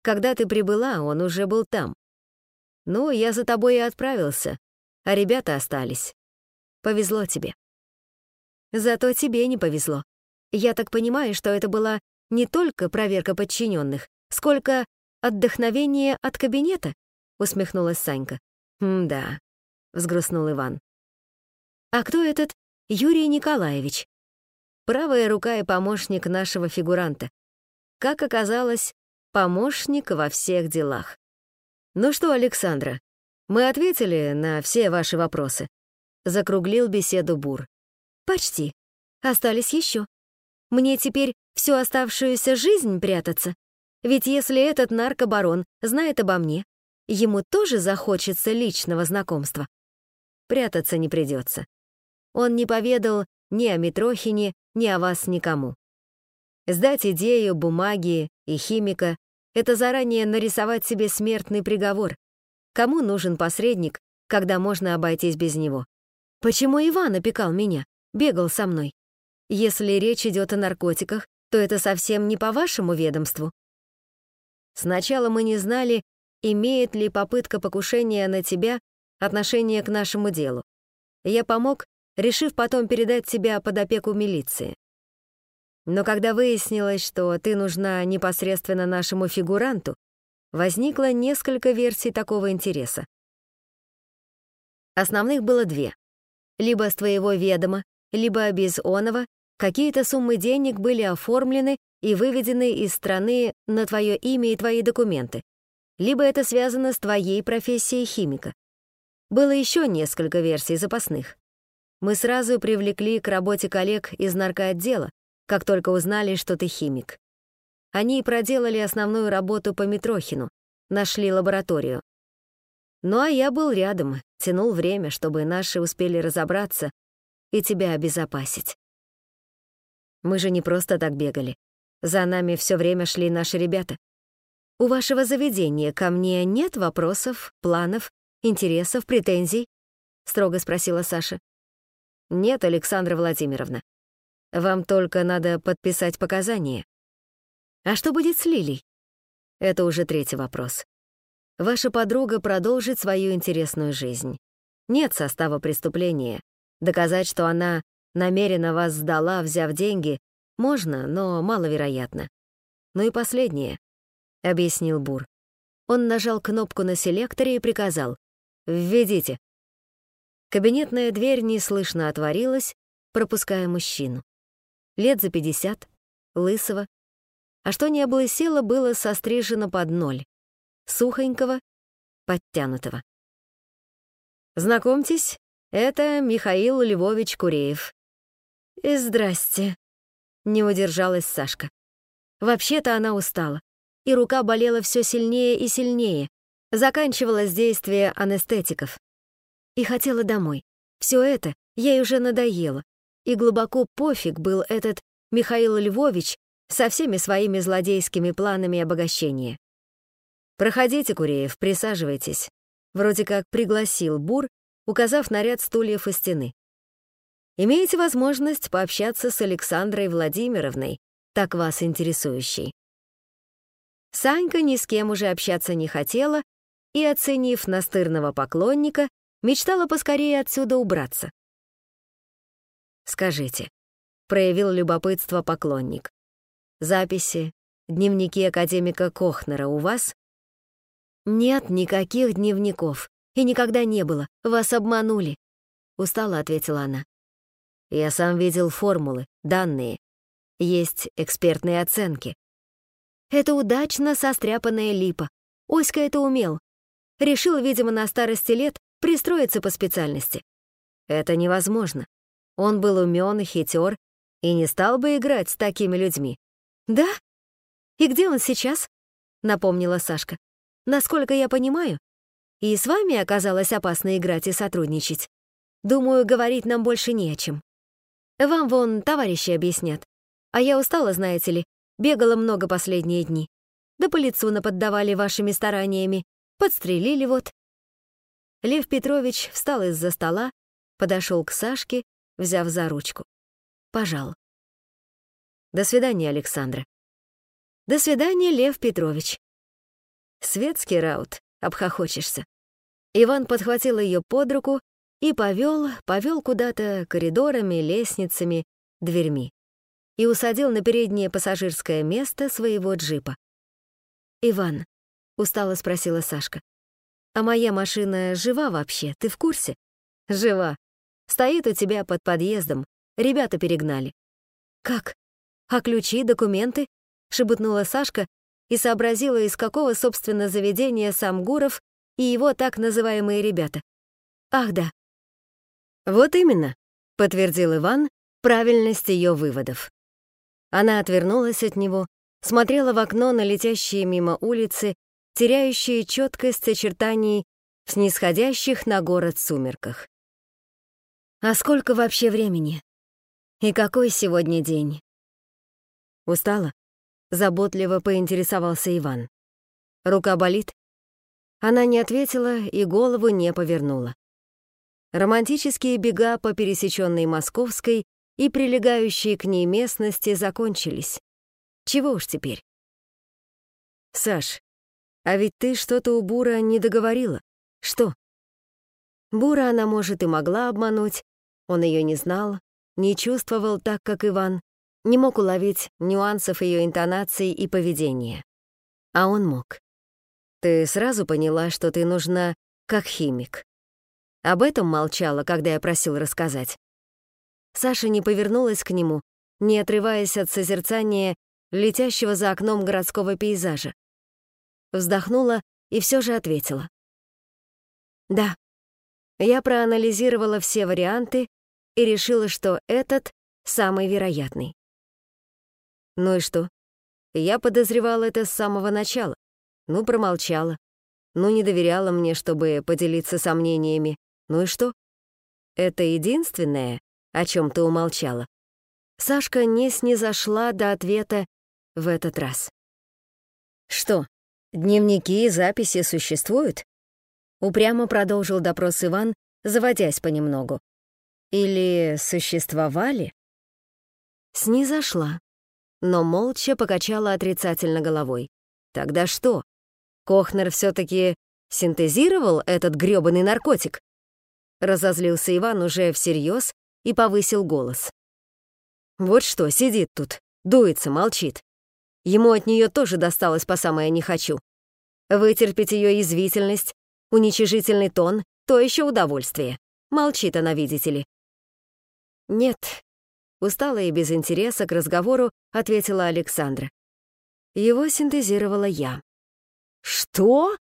Когда ты прибыла, он уже был там. Ну, я за тобой и отправился, а ребята остались. Повезло тебе. Зато тебе не повезло. Я так понимаю, что это была не только проверка подчиненных, сколько отдохновение от кабинета, усмехнулась Санька. «Да», — взгрустнул Иван. «А кто этот Юрий Николаевич?» правая рука и помощник нашего фигуранта. Как оказалось, помощник во всех делах. «Ну что, Александра, мы ответили на все ваши вопросы?» Закруглил беседу Бур. «Почти. Остались еще. Мне теперь всю оставшуюся жизнь прятаться? Ведь если этот наркобарон знает обо мне, ему тоже захочется личного знакомства. Прятаться не придется. Он не поведал ни о Митрохине, ни о вас никому. Сдать идею, бумаги и химика — это заранее нарисовать себе смертный приговор. Кому нужен посредник, когда можно обойтись без него? Почему Иван опекал меня, бегал со мной? Если речь идет о наркотиках, то это совсем не по вашему ведомству. Сначала мы не знали, имеет ли попытка покушения на тебя отношение к нашему делу. Я помог, решив потом передать тебя под опеку милиции. Но когда выяснилось, что ты нужна непосредственно нашему фигуранту, возникло несколько версий такого интереса. Основных было две. Либо с твоего ведома, либо без оного какие-то суммы денег были оформлены и выведены из страны на твое имя и твои документы, либо это связано с твоей профессией химика. Было еще несколько версий запасных. Мы сразу привлекли к работе коллег из наркоотдела, как только узнали, что ты химик. Они проделали основную работу по Митрохину, нашли лабораторию. Ну а я был рядом, тянул время, чтобы наши успели разобраться и тебя обезопасить. Мы же не просто так бегали. За нами все время шли наши ребята. У вашего заведения ко мне нет вопросов, планов, интересов, претензий? Строго спросила Саша. Нет, Александра Владимировна. Вам только надо подписать показания. А что будет с Лилей? Это уже третий вопрос. Ваша подруга продолжит свою интересную жизнь. Нет состава преступления. Доказать, что она намеренно вас сдала, взяв деньги, можно, но маловероятно. Ну и последнее, — объяснил Бур. Он нажал кнопку на селекторе и приказал «Введите». Кабинетная дверь неслышно отворилась, пропуская мужчину лет за пятьдесят, лысого, а что не было села, было сострижено под ноль, сухонького, подтянутого. Знакомьтесь, это Михаил Львович Куреев. И здрасте, не удержалась Сашка. Вообще-то она устала, и рука болела все сильнее и сильнее, заканчивалось действие анестетиков. И хотела домой. Все это ей уже надоело, и глубоко пофиг был этот Михаил Львович со всеми своими злодейскими планами обогащения. «Проходите, Куреев, присаживайтесь», вроде как пригласил Бур, указав на ряд стульев у стены. «Имеете возможность пообщаться с Александрой Владимировной, так вас интересующей». Санька ни с кем уже общаться не хотела и, оценив настырного поклонника, мечтала поскорее отсюда убраться. Скажите, проявил любопытство поклонник. Записи, дневники академика Кохнера у вас? Нет никаких дневников. И никогда не было. Вас обманули. Устало ответила она. Я сам видел формулы, данные. Есть экспертные оценки. Это удачно состряпанная липа. Оська это умел. Решил, видимо, на старости лет пристроиться по специальности. Это невозможно. Он был умен и хитер и не стал бы играть с такими людьми. «Да? И где он сейчас?» — напомнила Сашка. «Насколько я понимаю, и с вами оказалось опасно играть и сотрудничать. Думаю, говорить нам больше не о чем. Вам вон товарищи объяснят. А я устала, знаете ли, бегала много последние дни. Да по лицу наподдавали вашими стараниями, подстрелили вот». Лев Петрович встал из-за стола, подошел к Сашке взяв за ручку. Пожал. До свидания, Александра. До свидания, Лев Петрович. Светский раут, обхохочешься. Иван подхватил ее под руку и повел, повел куда-то коридорами, лестницами, дверьми и усадил на переднее пассажирское место своего джипа. «Иван», — устало спросила Сашка, «а моя машина жива вообще, ты в курсе?» «Жива», Стоит у тебя под подъездом. Ребята перегнали». «Как? А ключи, документы?» — шебутнула Сашка и сообразила, из какого, собственно, заведения сам Гуров и его так называемые ребята. «Ах, да». «Вот именно», — подтвердил Иван правильность ее выводов. Она отвернулась от него, смотрела в окно на летящие мимо улицы, теряющие четкость очертаний в снисходящих на город сумерках. А сколько вообще времени? «И какой сегодня день?» «Устала?» — заботливо поинтересовался Иван. «Рука болит?» Она не ответила и голову не повернула. Романтические бега по пересеченной Московской и прилегающие к ней местности закончились. Чего уж теперь? «Саш, а ведь ты что-то у Бура не договорила. Что?» Бура она, может, и могла обмануть, он ее не знал, не чувствовал так, как Иван, не мог уловить нюансов ее интонации и поведения. А он мог. Ты сразу поняла, что ты нужна как химик. Об этом молчала, когда я просил рассказать. Саша не повернулась к нему, не отрываясь от созерцания летящего за окном городского пейзажа. Вздохнула и все же ответила. «Да, я проанализировала все варианты и решила, что этот самый вероятный. Ну и что? Я подозревала это с самого начала. Ну, промолчала. Ну, не доверяла мне, чтобы поделиться сомнениями. Ну и что? Это единственное, о чем ты умолчала. Сашка не снизошла до ответа в этот раз. Что, дневники и записи существуют? Упрямо продолжил допрос Иван, заводясь понемногу. Или существовали? Снизошла, но молча покачала отрицательно головой. Тогда что? Кохнер все-таки синтезировал этот грёбаный наркотик? Разозлился Иван уже всерьез и повысил голос. Вот что, сидит тут, дуется, молчит. Ему от нее тоже досталось по самое «не хочу». Вытерпеть ее язвительность, уничижительный тон — то еще удовольствие. Молчит она, видите ли. «Нет», — устала и без интереса к разговору ответила Александра. Его синтезировала я. «Что?»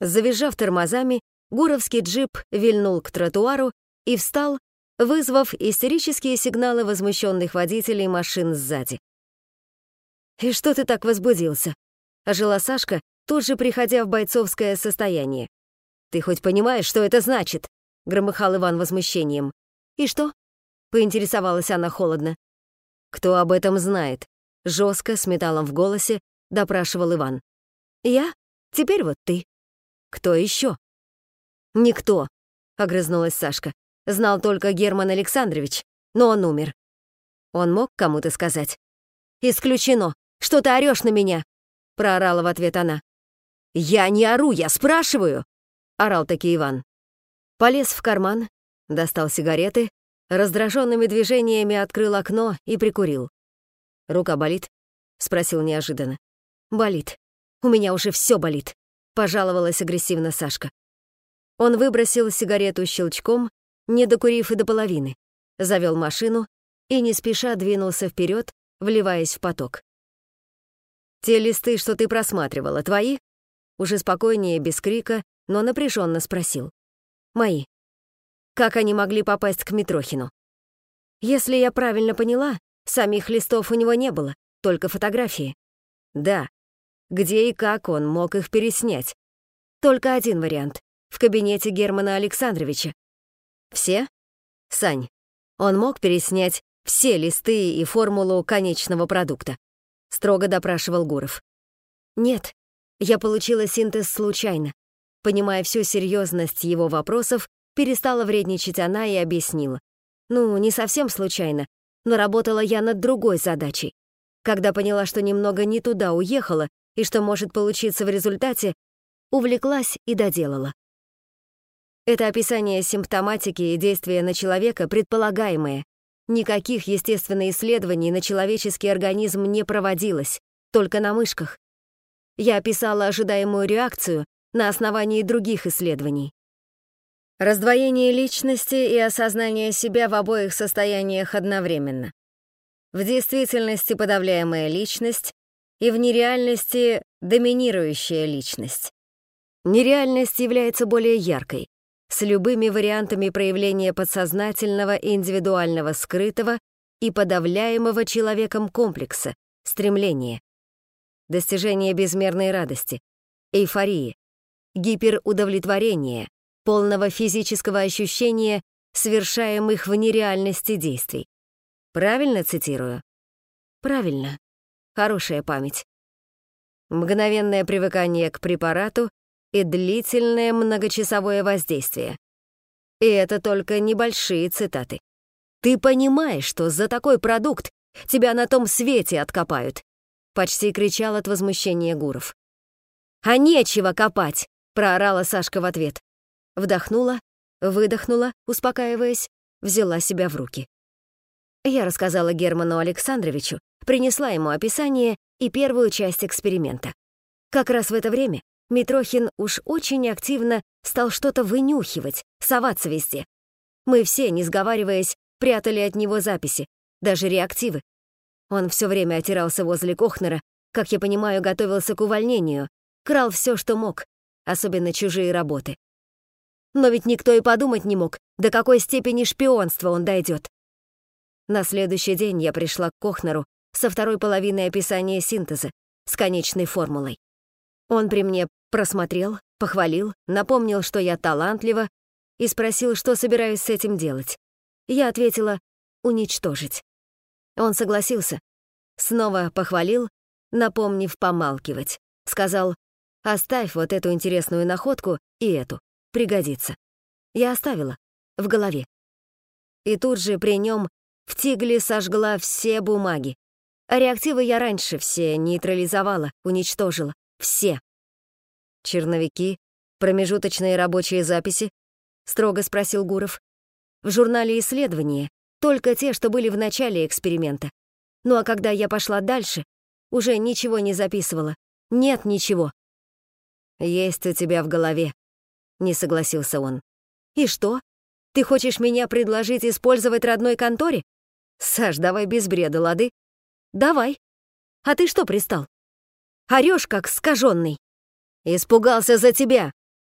Завизжав тормозами, гуровский джип вильнул к тротуару и встал, вызвав истерические сигналы возмущенных водителей машин сзади. «И что ты так возбудился?» — ожила Сашка, тут же приходя в бойцовское состояние. «Ты хоть понимаешь, что это значит?» — громыхал Иван возмущением. «И что?» — поинтересовалась она холодно. «Кто об этом знает?» — жестко, с металлом в голосе, допрашивал Иван. «Я? Теперь вот ты. Кто еще?» «Никто», — огрызнулась Сашка. «Знал только Герман Александрович, но он умер. Он мог кому-то сказать?» «Исключено! Что ты орешь на меня?» — проорала в ответ она. «Я не ору, я спрашиваю!» — орал таки Иван. Полез в карман, достал сигареты, раздраженными движениями открыл окно и прикурил. «Рука болит?» — спросил неожиданно. «Болит. У меня уже все болит», — пожаловалась агрессивно Сашка. Он выбросил сигарету щелчком, не докурив и до половины, завел машину и не спеша двинулся вперед, вливаясь в поток. «Те листы, что ты просматривала, твои?» Уже спокойнее, без крика, но напряженно спросил. «Мои. Как они могли попасть к Митрохину?» «Если я правильно поняла, самих листов у него не было, только фотографии». «Да. Где и как он мог их переснять?» «Только один вариант. В кабинете Германа Александровича». «Все?» «Сань, он мог переснять все листы и формулу конечного продукта?» Строго допрашивал Гуров. «Нет, я получила синтез случайно. Понимая всю серьезность его вопросов, перестала вредничать она и объяснила. Ну, не совсем случайно, но работала я над другой задачей. Когда поняла, что немного не туда уехала и что может получиться в результате, увлеклась и доделала. Это описание симптоматики и действия на человека предполагаемое. Никаких естественных исследований на человеческий организм не проводилось, только на мышках. Я описала ожидаемую реакцию на основании других исследований. Раздвоение личности и осознание себя в обоих состояниях одновременно. В действительности подавляемая личность и в нереальности доминирующая личность. Нереальность является более яркой, с любыми вариантами проявления подсознательного и индивидуального скрытого и подавляемого человеком комплекса, стремления. Достижение безмерной радости, эйфории, гиперудовлетворения, полного физического ощущения совершаемых в нереальности действий. Правильно цитирую? Правильно. Хорошая память. Мгновенное привыкание к препарату и длительное многочасовое воздействие. И это только небольшие цитаты. Ты понимаешь, что за такой продукт тебя на том свете откопают? Почти кричал от возмущения Гуров. А нечего копать, проорала Сашка в ответ. Вдохнула, выдохнула, успокаиваясь, взяла себя в руки. Я рассказала Герману Александровичу, принесла ему описание и первую часть эксперимента. Как раз в это время Митрохин уж очень активно стал что-то вынюхивать, соваться везде. Мы все, не сговариваясь, прятали от него записи, даже реактивы. Он все время отирался возле Кохнера, как я понимаю, готовился к увольнению, крал все, что мог, особенно чужие работы. Но ведь никто и подумать не мог, до какой степени шпионства он дойдет. На следующий день я пришла к Кохнеру со второй половиной описания синтеза, с конечной формулой. Он при мне просмотрел, похвалил, напомнил, что я талантлива, и спросил, что собираюсь с этим делать. Я ответила «уничтожить». Он согласился, снова похвалил, напомнив помалкивать. Сказал «оставь вот эту интересную находку и эту, пригодится». Я оставила, в голове. И тут же при нем в тигле сожгла все бумаги. А реактивы я раньше все нейтрализовала, уничтожила. Все. Черновики, промежуточные рабочие записи? Строго спросил Гуров. В журнале исследования только те, что были в начале эксперимента. Ну а когда я пошла дальше, уже ничего не записывала. Нет ничего. Есть у тебя в голове, не согласился он. И что? Ты хочешь меня предложить использовать родной конторе? Саш, давай без бреда, лады? Давай. А ты что пристал? Орёшь, как скажённый. Испугался за тебя,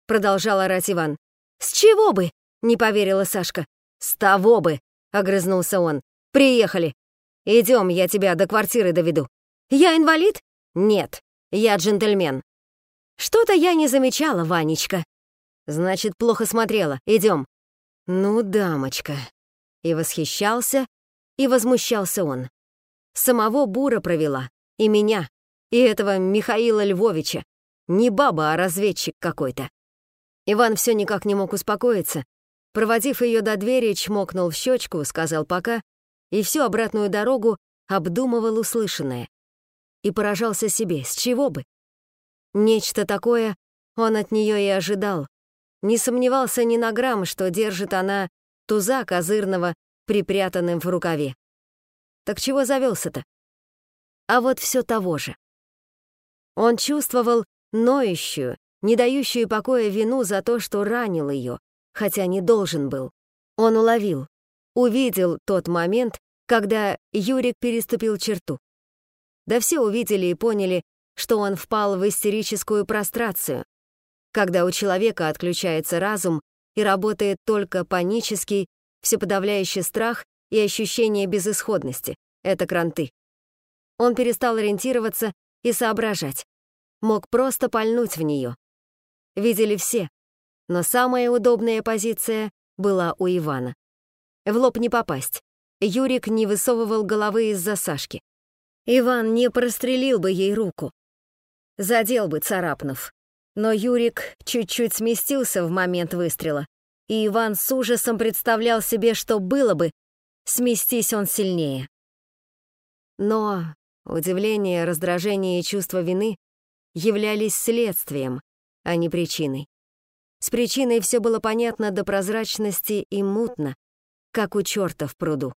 продолжал орать Иван. С чего бы? Не поверила Сашка. С того бы, огрызнулся он. Приехали. Идем, я тебя до квартиры доведу. Я инвалид? Нет, я джентльмен. Что-то я не замечала, Ванечка. Значит, плохо смотрела. Идем. Ну, дамочка. И восхищался, и возмущался он. Самого Бура провела, и меня, и этого Михаила Львовича. Не баба, а разведчик какой-то. Иван все никак не мог успокоиться. Проводив ее до двери, чмокнул в щечку, сказал «пока», и всю обратную дорогу обдумывал услышанное. И поражался себе, с чего бы? Нечто такое он от нее и ожидал. Не сомневался ни на грамм, что держит она туза козырного припрятанным в рукаве. Так чего завелся-то? А вот все того же. Он чувствовал ноющую, не дающую покоя вину за то, что ранил ее, хотя не должен был. Он уловил, увидел тот момент, когда Юрик переступил черту. Да все увидели и поняли, что он впал в истерическую прострацию, когда у человека отключается разум и работает только панический всеподавляющий страх и ощущение безысходности. Это кранты. Он перестал ориентироваться и соображать. Мог просто пальнуть в нее. Видели все, но самая удобная позиция была у Ивана. В лоб не попасть. Юрик не высовывал головы из-за Сашки. Иван не прострелил бы ей руку. Задел бы, царапнув. Но Юрик чуть-чуть сместился в момент выстрела, и Иван с ужасом представлял себе, что было бы, сместись он сильнее. Но удивление, раздражение и чувство вины являлись следствием, а не причиной. С причиной все было понятно до прозрачности и мутно, как у черта в пруду.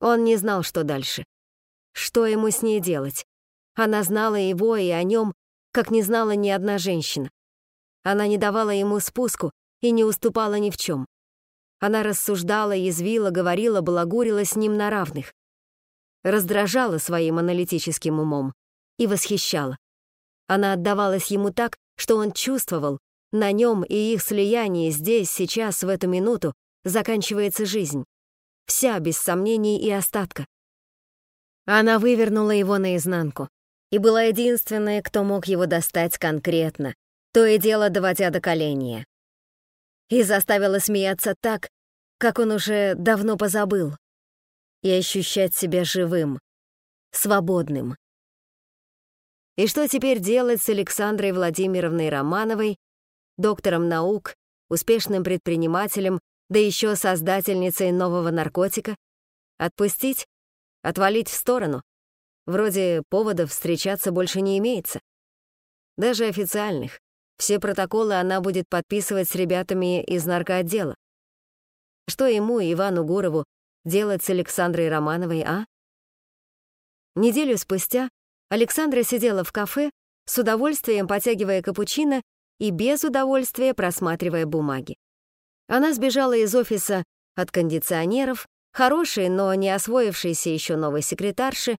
Он не знал, что дальше. Что ему с ней делать? Она знала его и о нем, как не знала ни одна женщина. Она не давала ему спуску, и не уступала ни в чем. Она рассуждала, язвила, говорила, балагурила с ним на равных. Раздражала своим аналитическим умом и восхищала. Она отдавалась ему так, что он чувствовал, на нем и их слиянии здесь, сейчас, в эту минуту, заканчивается жизнь. Вся, без сомнений и остатка. Она вывернула его наизнанку и была единственной, кто мог его достать конкретно, то и дело доводя до коления и заставила смеяться так, как он уже давно позабыл, и ощущать себя живым, свободным. И что теперь делать с Александрой Владимировной Романовой, доктором наук, успешным предпринимателем, да еще создательницей нового наркотика? Отпустить? Отвалить в сторону? Вроде поводов встречаться больше не имеется. Даже официальных. Все протоколы она будет подписывать с ребятами из наркоотдела. Что ему, Ивану Гурову, делать с Александрой Романовой, а? Неделю спустя Александра сидела в кафе, с удовольствием потягивая капучино и без удовольствия просматривая бумаги. Она сбежала из офиса от кондиционеров, хорошей, но не освоившейся еще новой секретарши,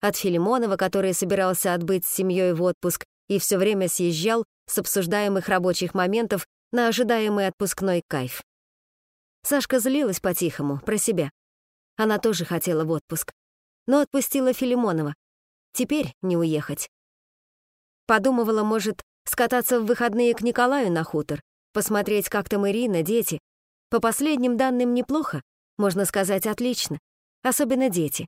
от Филимонова, который собирался отбыть с семьей в отпуск и все время съезжал с обсуждаемых рабочих моментов на ожидаемый отпускной кайф. Сашка злилась по-тихому, про себя. Она тоже хотела в отпуск, но отпустила Филимонова. Теперь не уехать. Подумывала, может, скататься в выходные к Николаю на хутор, посмотреть, как там Ирина, дети. По последним данным, неплохо, можно сказать, отлично. Особенно дети.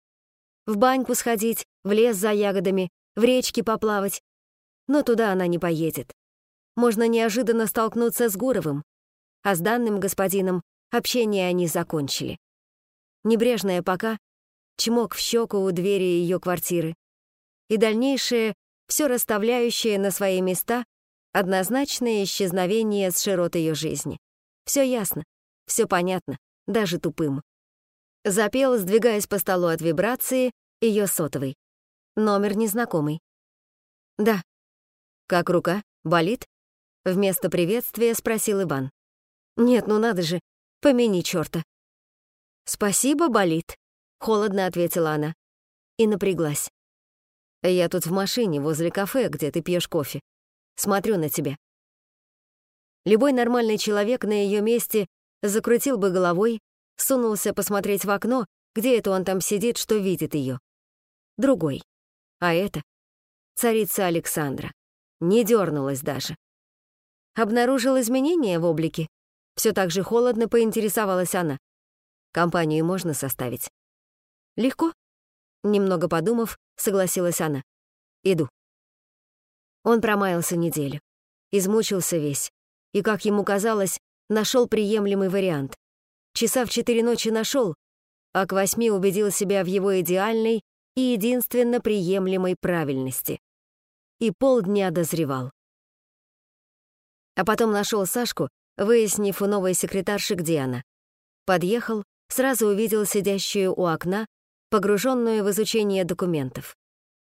В баньку сходить, в лес за ягодами, в речке поплавать. Но туда она не поедет. Можно неожиданно столкнуться с Гуровым. А с данным господином общение они закончили. Небрежное пока, чмок в щеку у двери ее квартиры. И дальнейшее, все расставляющее на свои места, однозначное исчезновение с широт ее жизни. Все ясно, все понятно, даже тупым. Запел, сдвигаясь по столу от вибрации, ее сотовый. Номер незнакомый. «Да». «Как рука? Болит?» Вместо приветствия спросил Иван. «Нет, ну надо же, помяни чёрта». «Спасибо, болит», — холодно ответила она. И напряглась. «Я тут в машине, возле кафе, где ты пьешь кофе. Смотрю на тебя». Любой нормальный человек на ее месте закрутил бы головой, сунулся посмотреть в окно, где это он там сидит, что видит ее. Другой. А это царица Александра. Не дернулась даже. Обнаружил изменения в облике. Все так же холодно поинтересовалась она. Компанию можно составить. Легко. Немного подумав, согласилась она. Иду. Он промаялся неделю. Измучился весь. И, как ему казалось, нашел приемлемый вариант. Часа в четыре ночи нашел, а к восьми убедил себя в его идеальной и единственно приемлемой правильности. И полдня дозревал. А потом нашел Сашку, выяснив у новой секретарши, где она. Подъехал, сразу увидел сидящую у окна, погруженную в изучение документов.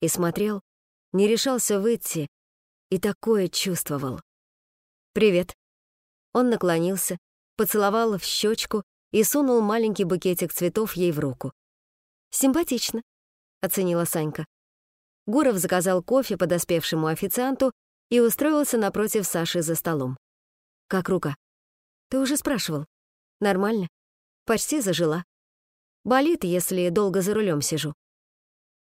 И смотрел, не решался выйти, и такое чувствовал. «Привет». Он наклонился, поцеловал в щечку и сунул маленький букетик цветов ей в руку. «Симпатично», — оценила Санька. Гуров заказал кофе подоспевшему официанту и устроился напротив Саши за столом. «Как рука?» «Ты уже спрашивал». «Нормально. Почти зажила. Болит, если долго за рулем сижу».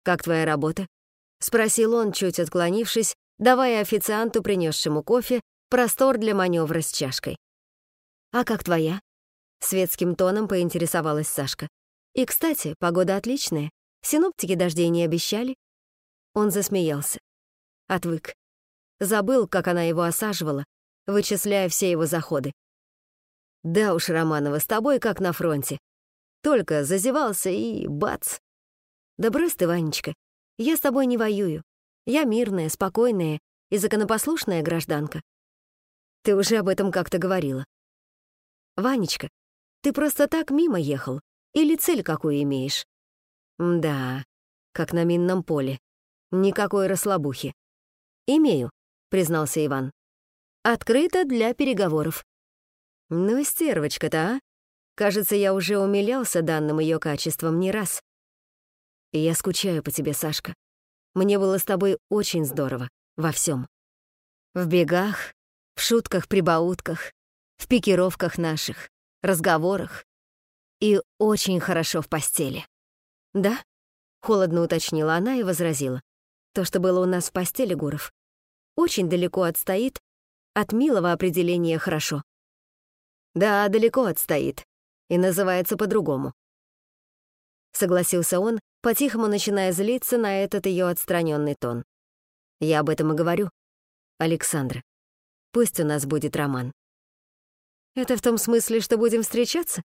«Как твоя работа?» — спросил он, чуть отклонившись, давая официанту, принесшему кофе, простор для маневра с чашкой. «А как твоя?» — светским тоном поинтересовалась Сашка. «И, кстати, погода отличная. Синоптики дождей не обещали». Он засмеялся. Отвык. Забыл, как она его осаживала, вычисляя все его заходы. «Да уж, Романова, с тобой как на фронте. Только зазевался и бац!» «Да брось ты, Ванечка, я с тобой не воюю. Я мирная, спокойная и законопослушная гражданка. Ты уже об этом как-то говорила. «Ванечка, ты просто так мимо ехал? Или цель какую имеешь?» «Да, как на минном поле. Никакой расслабухи». «Имею», — признался Иван. «Открыто для переговоров». «Ну, стервочка-то, а? Кажется, я уже умилялся данным ее качеством не раз. Я скучаю по тебе, Сашка. Мне было с тобой очень здорово во всем. В бегах, в шутках-прибаутках, в пикировках наших, разговорах и очень хорошо в постели. «Да?» — холодно уточнила она и возразила. «То, что было у нас в постели, Гуров, очень далеко отстоит от милого определения «хорошо». «Да, далеко отстоит, и называется по-другому». согласился он, по-тихому начиная злиться на этот ее отстраненный тон. Я об этом и говорю. Александра, пусть у нас будет роман. Это в том смысле, что будем встречаться?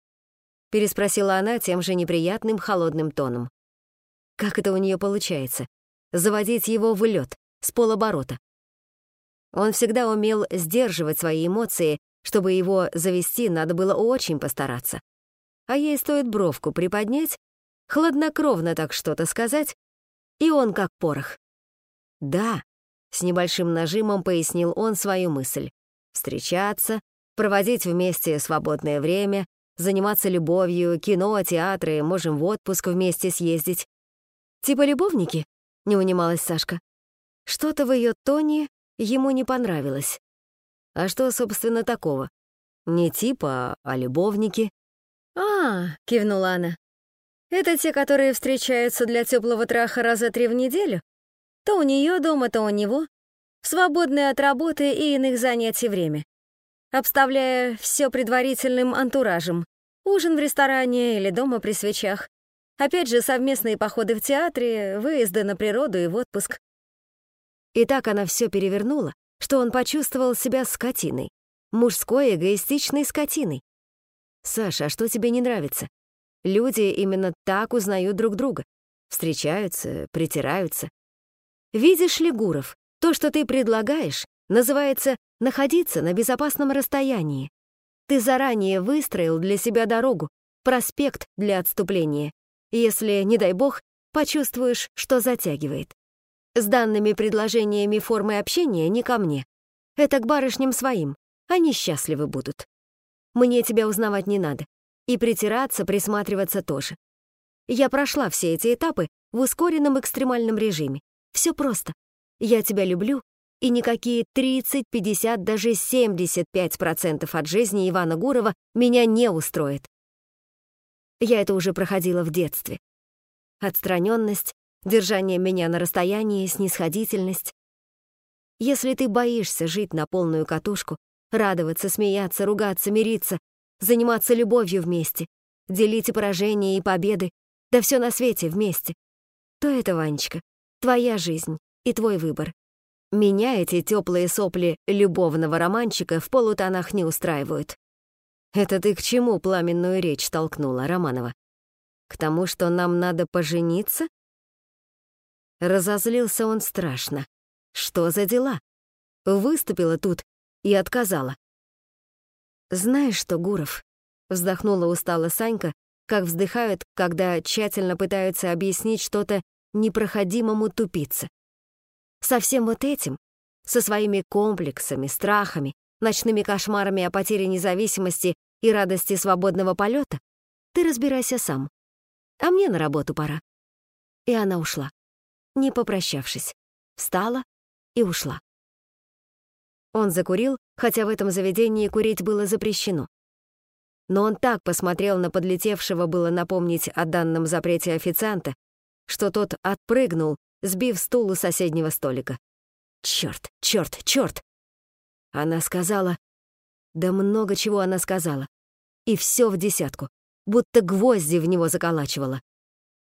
Переспросила она тем же неприятным холодным тоном. Как это у нее получается? Заводить его в лед, с полоборота. Он всегда умел сдерживать свои эмоции, чтобы его завести, надо было очень постараться. А ей стоит бровку приподнять, хладнокровно так что-то сказать, и он как порох. «Да», — с небольшим нажимом пояснил он свою мысль. «Встречаться, проводить вместе свободное время, заниматься любовью, кино, театры, можем в отпуск вместе съездить». «Типа любовники?» — не унималась Сашка. Что-то в ее тоне ему не понравилось. А что, собственно, такого? Не типа, а любовники. «А, — кивнула она, — это те, которые встречаются для теплого траха раза три в неделю? То у нее дома, то у него, в свободное от работы и иных занятий время, обставляя все предварительным антуражем, ужин в ресторане или дома при свечах, опять же совместные походы в театре, выезды на природу и в отпуск. И так она все перевернула, что он почувствовал себя скотиной, мужской эгоистичной скотиной. «Саша, а что тебе не нравится? Люди именно так узнают друг друга, встречаются, притираются. Видишь ли, Гуров, то, что ты предлагаешь, называется находиться на безопасном расстоянии. Ты заранее выстроил для себя дорогу, проспект для отступления, если, не дай бог, почувствуешь, что затягивает. С данными предложениями формы общения не ко мне. Это к барышням своим, они счастливы будут. Мне тебя узнавать не надо. И притираться, присматриваться тоже. Я прошла все эти этапы в ускоренном экстремальном режиме. Все просто. Я тебя люблю, и никакие 30, 50, даже 75% от жизни Ивана Гурова меня не устроит. Я это уже проходила в детстве. Отстраненность, держание меня на расстоянии, снисходительность. Если ты боишься жить на полную катушку, радоваться, смеяться, ругаться, мириться, заниматься любовью вместе, делить и поражения, и победы, да все на свете вместе, то это, Ванечка, твоя жизнь и твой выбор. Меня эти теплые сопли любовного романчика в полутонах не устраивают. Это ты к чему пламенную речь толкнула, Романова? К тому, что нам надо пожениться? Разозлился он страшно. Что за дела? Выступила тут и отказала. «Знаешь что, Гуров?» — вздохнула устало Санька, как вздыхают, когда тщательно пытаются объяснить что-то непроходимому тупице. Со всем вот этим, со своими комплексами, страхами, ночными кошмарами о потере независимости и радости свободного полета, ты разбирайся сам. А мне на работу пора. И она ушла не попрощавшись. Встала и ушла. Он закурил, хотя в этом заведении курить было запрещено. Но он так посмотрел на подлетевшего было напомнить о данном запрете официанта, что тот отпрыгнул, сбив стул у соседнего столика. «Чёрт, чёрт, чёрт!» Она сказала... Да много чего она сказала. И всё в десятку, будто гвозди в него заколачивала.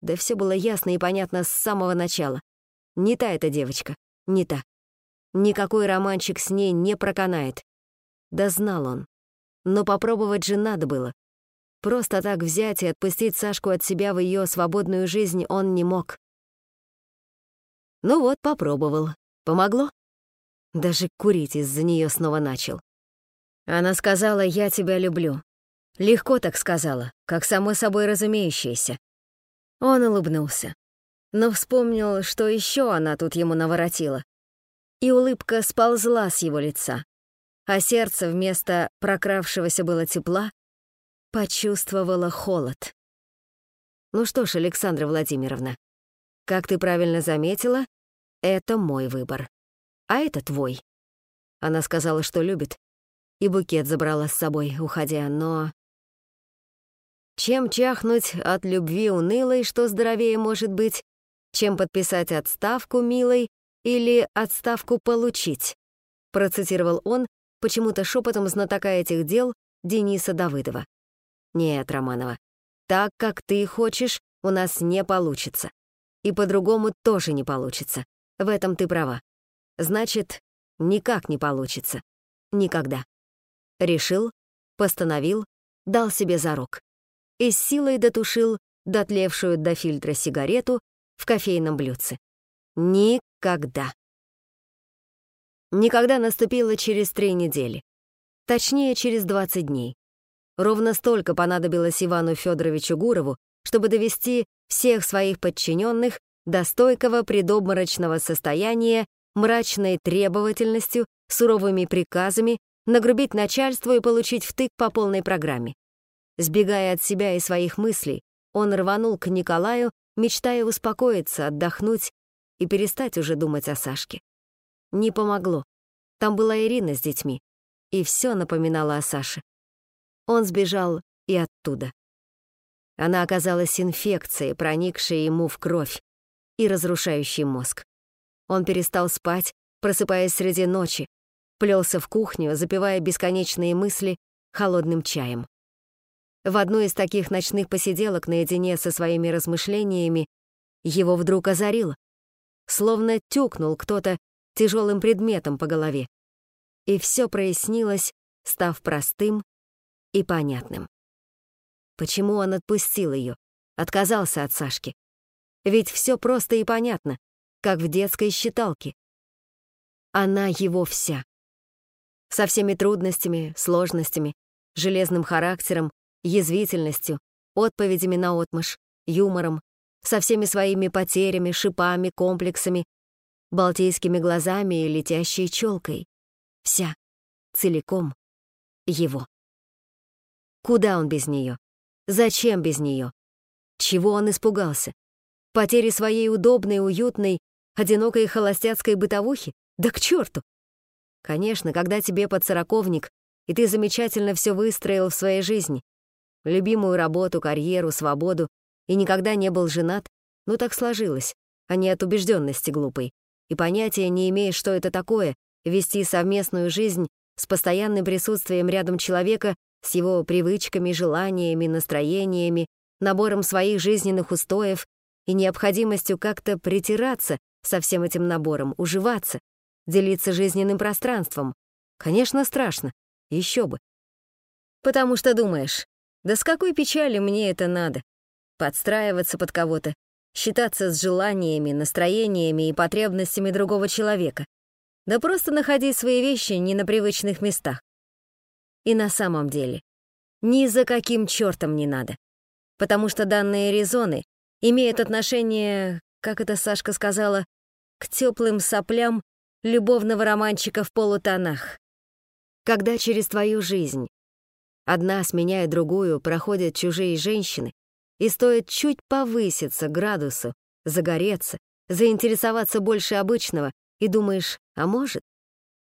Да все было ясно и понятно с самого начала. Не та эта девочка, не та. Никакой романчик с ней не проканает. Да знал он. Но попробовать же надо было. Просто так взять и отпустить Сашку от себя в ее свободную жизнь он не мог. Ну вот, попробовал. Помогло? Даже курить из-за нее снова начал. Она сказала «я тебя люблю». Легко так сказала, как само собой разумеющееся. Он улыбнулся, но вспомнил, что еще она тут ему наворотила. И улыбка сползла с его лица, а сердце вместо прокравшегося было тепла почувствовало холод. Ну что ж, Александра Владимировна, как ты правильно заметила, это мой выбор, а это твой. Она сказала, что любит, и букет забрала с собой, уходя, но чем чахнуть от любви унылой, что здоровее может быть, чем подписать отставку милой или отставку получить, процитировал он почему-то шепотом знатока этих дел Дениса Давыдова. Нет, Романова, так как ты хочешь, у нас не получится. И по-другому тоже не получится. В этом ты права. Значит, никак не получится. Никогда. Решил, постановил, дал себе зарок. И с силой дотушил дотлевшую до фильтра сигарету в кофейном блюдце. Никогда. Никогда наступило через три недели. Точнее, через 20 дней. Ровно столько понадобилось Ивану Федоровичу Гурову, чтобы довести всех своих подчиненных до стойкого предобморочного состояния, мрачной требовательностью, суровыми приказами, нагрубить начальству и получить втык по полной программе. Сбегая от себя и своих мыслей, он рванул к Николаю, мечтая успокоиться, отдохнуть и перестать уже думать о Сашке. Не помогло. Там была Ирина с детьми, и все напоминало о Саше. Он сбежал и оттуда. Она оказалась инфекцией, проникшей ему в кровь и разрушающей мозг. Он перестал спать, просыпаясь среди ночи, плелся в кухню, запивая бесконечные мысли холодным чаем. В одну из таких ночных посиделок наедине со своими размышлениями его вдруг озарило. Словно тюкнул кто-то тяжелым предметом по голове. И все прояснилось, став простым и понятным. Почему он отпустил ее, отказался от Сашки? Ведь все просто и понятно, как в детской считалке. Она его вся. Со всеми трудностями, сложностями, железным характером, язвительностью, отповедями на отмышь, юмором, со всеми своими потерями, шипами, комплексами, балтийскими глазами и летящей челкой. Вся, целиком, его. Куда он без нее? Зачем без нее? Чего он испугался? Потери своей удобной, уютной, одинокой холостяцкой бытовухи? Да к черту! Конечно, когда тебе под сороковник, и ты замечательно все выстроил в своей жизни, любимую работу, карьеру, свободу, и никогда не был женат, ну так сложилось, а не от убежденности глупой, и понятия не имеешь, что это такое, вести совместную жизнь с постоянным присутствием рядом человека, с его привычками, желаниями, настроениями, набором своих жизненных устоев и необходимостью как-то притираться со всем этим набором, уживаться, делиться жизненным пространством. Конечно, страшно. Еще бы. Потому что думаешь, да с какой печали мне это надо? Подстраиваться под кого-то, считаться с желаниями, настроениями и потребностями другого человека. Да просто находить свои вещи не на привычных местах. И на самом деле, ни за каким чертом не надо. Потому что данные резоны имеют отношение, как это Сашка сказала, к теплым соплям любовного романчика в полутонах. Когда через твою жизнь одна, сменяя другую, проходят чужие женщины, и стоит чуть повыситься градусу, загореться, заинтересоваться больше обычного, и думаешь, а может?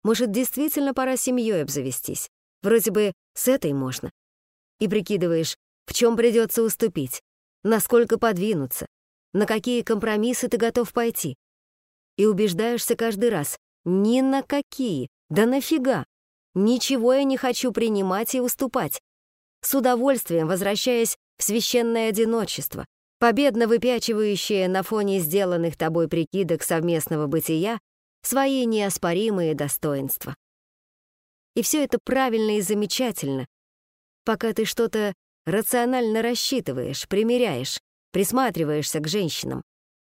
Может, действительно пора семьей обзавестись? Вроде бы с этой можно. И прикидываешь, в чем придется уступить, насколько подвинуться, на какие компромиссы ты готов пойти. И убеждаешься каждый раз, ни на какие, да нафига. Ничего я не хочу принимать и уступать. С удовольствием возвращаясь в священное одиночество, победно выпячивающее на фоне сделанных тобой прикидок совместного бытия свои неоспоримые достоинства. И все это правильно и замечательно, пока ты что-то рационально рассчитываешь, примеряешь, присматриваешься к женщинам.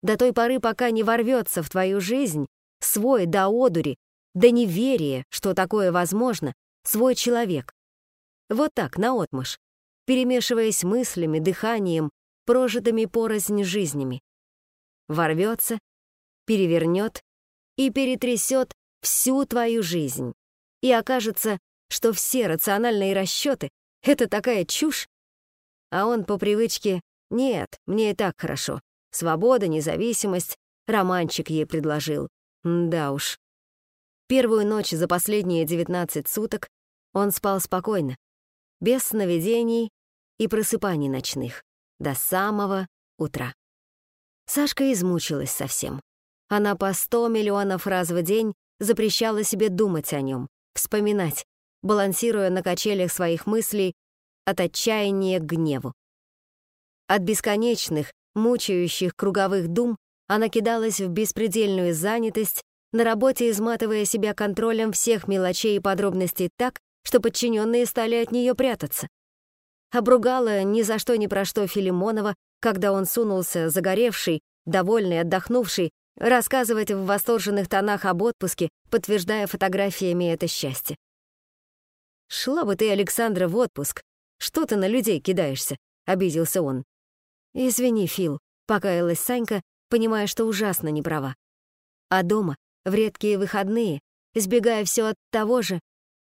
До той поры, пока не ворвется в твою жизнь свой до одури, до неверия, что такое возможно, свой человек. Вот так, наотмашь, перемешиваясь мыслями, дыханием, прожитыми порознь жизнями. Ворвется, перевернет и перетрясет всю твою жизнь и окажется, что все рациональные расчеты — это такая чушь. А он по привычке «нет, мне и так хорошо. Свобода, независимость, романчик ей предложил. да уж». Первую ночь за последние 19 суток он спал спокойно, без сновидений и просыпаний ночных, до самого утра. Сашка измучилась совсем. Она по сто миллионов раз в день запрещала себе думать о нем, вспоминать, балансируя на качелях своих мыслей от отчаяния к гневу. От бесконечных, мучающих круговых дум, она кидалась в беспредельную занятость, на работе изматывая себя контролем всех мелочей и подробностей так, что подчиненные стали от нее прятаться. Обругала ни за что ни про что Филимонова, когда он сунулся, загоревший, довольный, отдохнувший, рассказывать в восторженных тонах об отпуске, подтверждая фотографиями это счастье. «Шла бы ты, Александра, в отпуск. Что ты на людей кидаешься?» — обиделся он. «Извини, Фил», — покаялась Санька, понимая, что ужасно не права. А дома, в редкие выходные, избегая все от того же,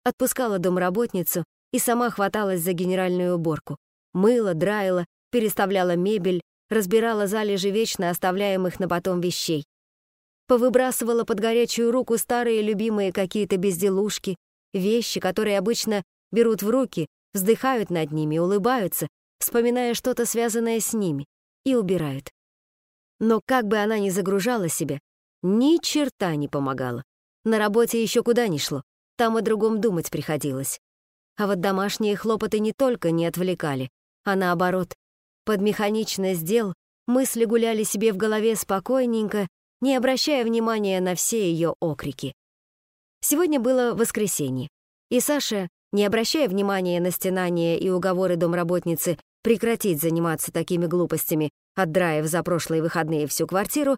отпускала домработницу и сама хваталась за генеральную уборку. Мыла, драила, переставляла мебель, разбирала залежи вечно оставляемых на потом вещей. Повыбрасывала под горячую руку старые любимые какие-то безделушки, вещи, которые обычно берут в руки, вздыхают над ними, улыбаются, вспоминая что-то связанное с ними, и убирают. Но как бы она ни загружала себя, ни черта не помогала. На работе еще куда ни шло, там о другом думать приходилось. А вот домашние хлопоты не только не отвлекали, а наоборот, под механичность дел мысли гуляли себе в голове спокойненько, не обращая внимания на все ее окрики. Сегодня было воскресенье, и Саша, не обращая внимания на стенания и уговоры домработницы прекратить заниматься такими глупостями, отдраив за прошлые выходные всю квартиру,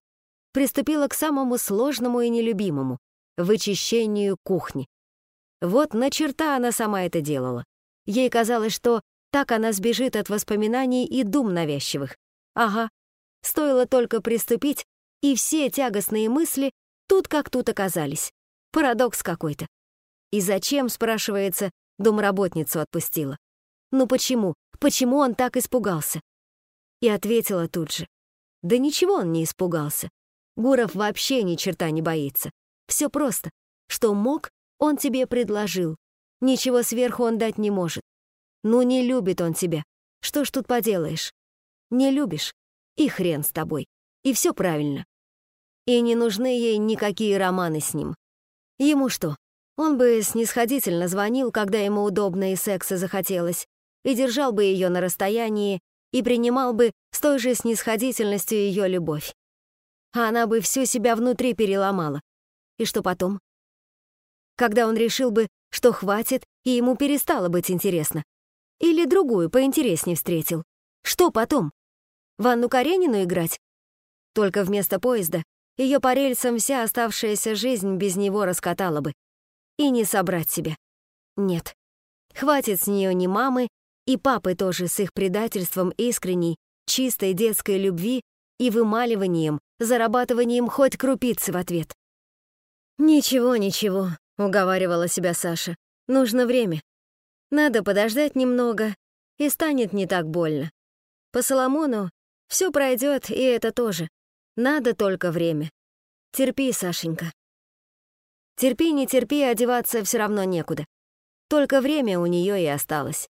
приступила к самому сложному и нелюбимому — вычищению кухни. Вот на черта она сама это делала. Ей казалось, что так она сбежит от воспоминаний и дум навязчивых. Ага, стоило только приступить, и все тягостные мысли тут как тут оказались. Парадокс какой-то. И зачем, спрашивается, домработницу отпустила? Ну почему? Почему он так испугался? И ответила тут же. Да ничего он не испугался. Гуров вообще ни черта не боится. Все просто. Что мог, он тебе предложил. Ничего сверху он дать не может. Ну, не любит он тебя. Что ж тут поделаешь? Не любишь? И хрен с тобой. И все правильно. И не нужны ей никакие романы с ним. Ему что? Он бы снисходительно звонил, когда ему удобно и секса захотелось, и держал бы ее на расстоянии, и принимал бы с той же снисходительностью ее любовь. А она бы всю себя внутри переломала. И что потом? когда он решил бы, что хватит, и ему перестало быть интересно. Или другую, поинтереснее встретил. Что потом? В Анну Каренину играть? Только вместо поезда ее по рельсам вся оставшаяся жизнь без него раскатала бы. И не собрать себе. Нет. Хватит с нее ни мамы, и папы тоже с их предательством искренней, чистой детской любви и вымаливанием, зарабатыванием хоть крупицы в ответ. Ничего, ничего, уговаривала себя Саша. Нужно время. Надо подождать немного, и станет не так больно. По Соломону все пройдет, и это тоже. Надо только время. Терпи, Сашенька. Терпи, не терпи, одеваться все равно некуда. Только время у нее и осталось.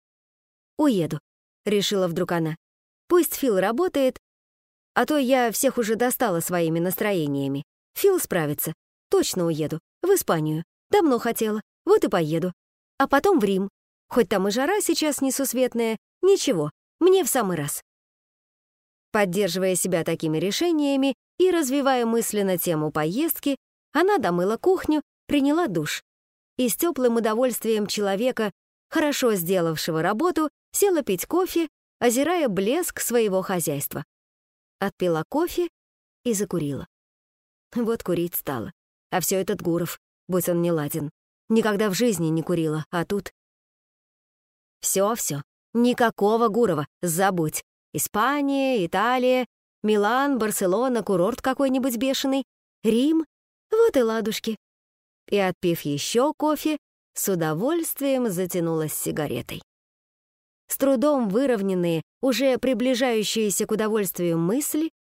«Уеду», — решила вдруг она. «Пусть Фил работает, а то я всех уже достала своими настроениями. Фил справится. Точно уеду. В Испанию. Давно хотела, вот и поеду. А потом в Рим. Хоть там и жара сейчас несусветная, ничего, мне в самый раз. Поддерживая себя такими решениями и развивая мысли на тему поездки, она домыла кухню, приняла душ. И с теплым удовольствием человека, хорошо сделавшего работу, села пить кофе, озирая блеск своего хозяйства. Отпила кофе и закурила. Вот курить стала. А все этот Гуров будь он не ладен. Никогда в жизни не курила, а тут... Все-все, никакого Гурова, забудь. Испания, Италия, Милан, Барселона, курорт какой-нибудь бешеный, Рим, вот и ладушки. И, отпив еще кофе, с удовольствием затянулась сигаретой. С трудом выровненные, уже приближающиеся к удовольствию мысли,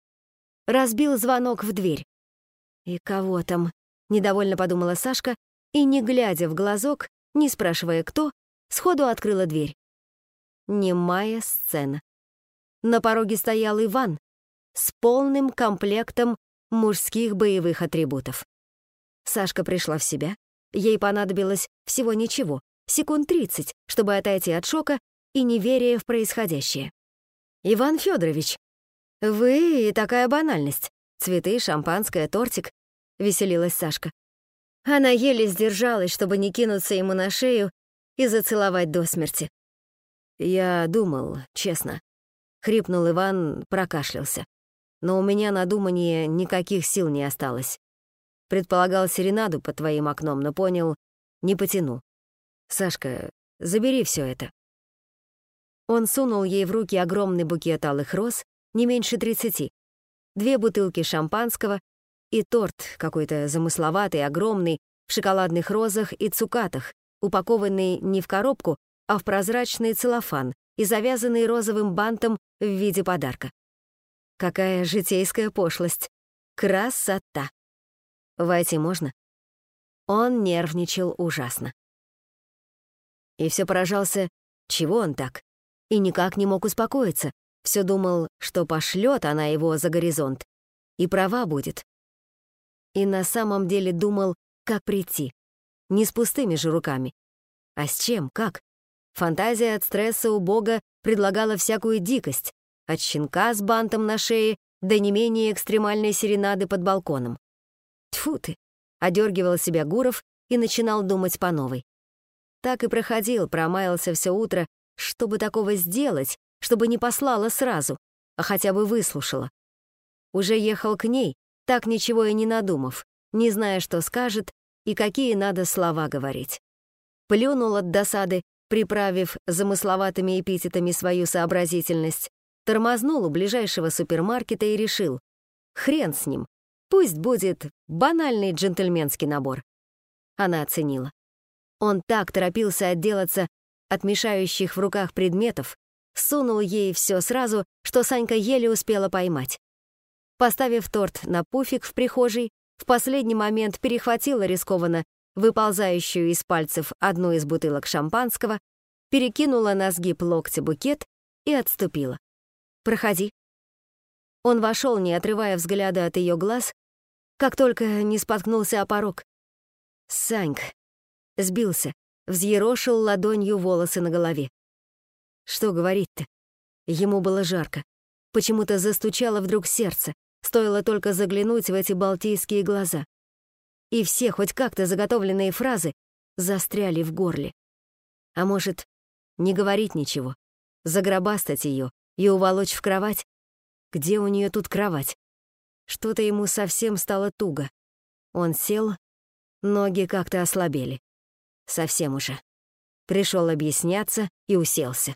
разбил звонок в дверь. И кого там? Недовольно подумала Сашка и, не глядя в глазок, не спрашивая кто, сходу открыла дверь. Немая сцена. На пороге стоял Иван с полным комплектом мужских боевых атрибутов. Сашка пришла в себя. Ей понадобилось всего ничего, секунд 30, чтобы отойти от шока и неверия в происходящее. «Иван Федорович, «Вы и такая банальность. Цветы, шампанское, тортик», — веселилась Сашка. Она еле сдержалась, чтобы не кинуться ему на шею и зацеловать до смерти. «Я думал, честно». Хрипнул Иван, прокашлялся. «Но у меня на думание никаких сил не осталось. Предполагал серенаду под твоим окном, но понял, не потяну. Сашка, забери все это». Он сунул ей в руки огромный букет алых роз, не меньше тридцати, две бутылки шампанского и торт какой-то замысловатый, огромный, в шоколадных розах и цукатах, упакованный не в коробку, а в прозрачный целлофан и завязанный розовым бантом в виде подарка. Какая житейская пошлость! Красота! Войти можно? Он нервничал ужасно. И все поражался, чего он так? И никак не мог успокоиться. Все думал, что пошлет она его за горизонт. И права будет. И на самом деле думал, как прийти. Не с пустыми же руками. А с чем, как? Фантазия от стресса у Бога предлагала всякую дикость, от щенка с бантом на шее до не менее экстремальной серенады под балконом. Тьфу ты! Одергивал себя Гуров и начинал думать по новой. Так и проходил, промаялся все утро, чтобы такого сделать, чтобы не послала сразу, а хотя бы выслушала. Уже ехал к ней, так ничего и не надумав, не зная, что скажет и какие надо слова говорить. Плюнул от досады, приправив замысловатыми эпитетами свою сообразительность, тормознул у ближайшего супермаркета и решил, хрен с ним, пусть будет банальный джентльменский набор. Она оценила. Он так торопился отделаться от мешающих в руках предметов, сунул ей все сразу, что Санька еле успела поймать. Поставив торт на пуфик в прихожей, в последний момент перехватила рискованно выползающую из пальцев одну из бутылок шампанского, перекинула на сгиб локтя букет и отступила. «Проходи». Он вошел, не отрывая взгляда от ее глаз, как только не споткнулся о порог. Саньк сбился, взъерошил ладонью волосы на голове. Что говорить-то? Ему было жарко. Почему-то застучало вдруг сердце, стоило только заглянуть в эти балтийские глаза. И все хоть как-то заготовленные фразы застряли в горле. А может, не говорить ничего, загробастать ее и уволочь в кровать? Где у нее тут кровать? Что-то ему совсем стало туго. Он сел, ноги как-то ослабели. Совсем уже. Пришел объясняться и уселся.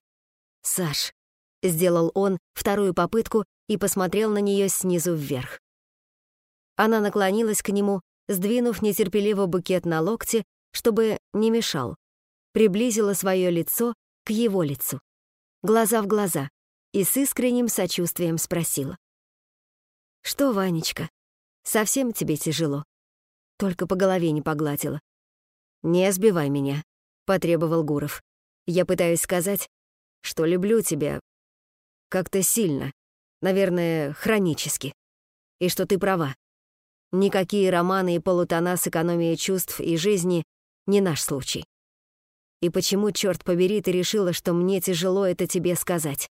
«Саш», — сделал он вторую попытку и посмотрел на нее снизу вверх. Она наклонилась к нему, сдвинув нетерпеливо букет на локте, чтобы не мешал. Приблизила свое лицо к его лицу. Глаза в глаза. И с искренним сочувствием спросила. «Что, Ванечка, совсем тебе тяжело?» Только по голове не погладила. «Не сбивай меня», — потребовал Гуров. «Я пытаюсь сказать, что люблю тебя как-то сильно, наверное, хронически, и что ты права. Никакие романы и полутона с экономией чувств и жизни не наш случай. И почему, черт побери, ты решила, что мне тяжело это тебе сказать?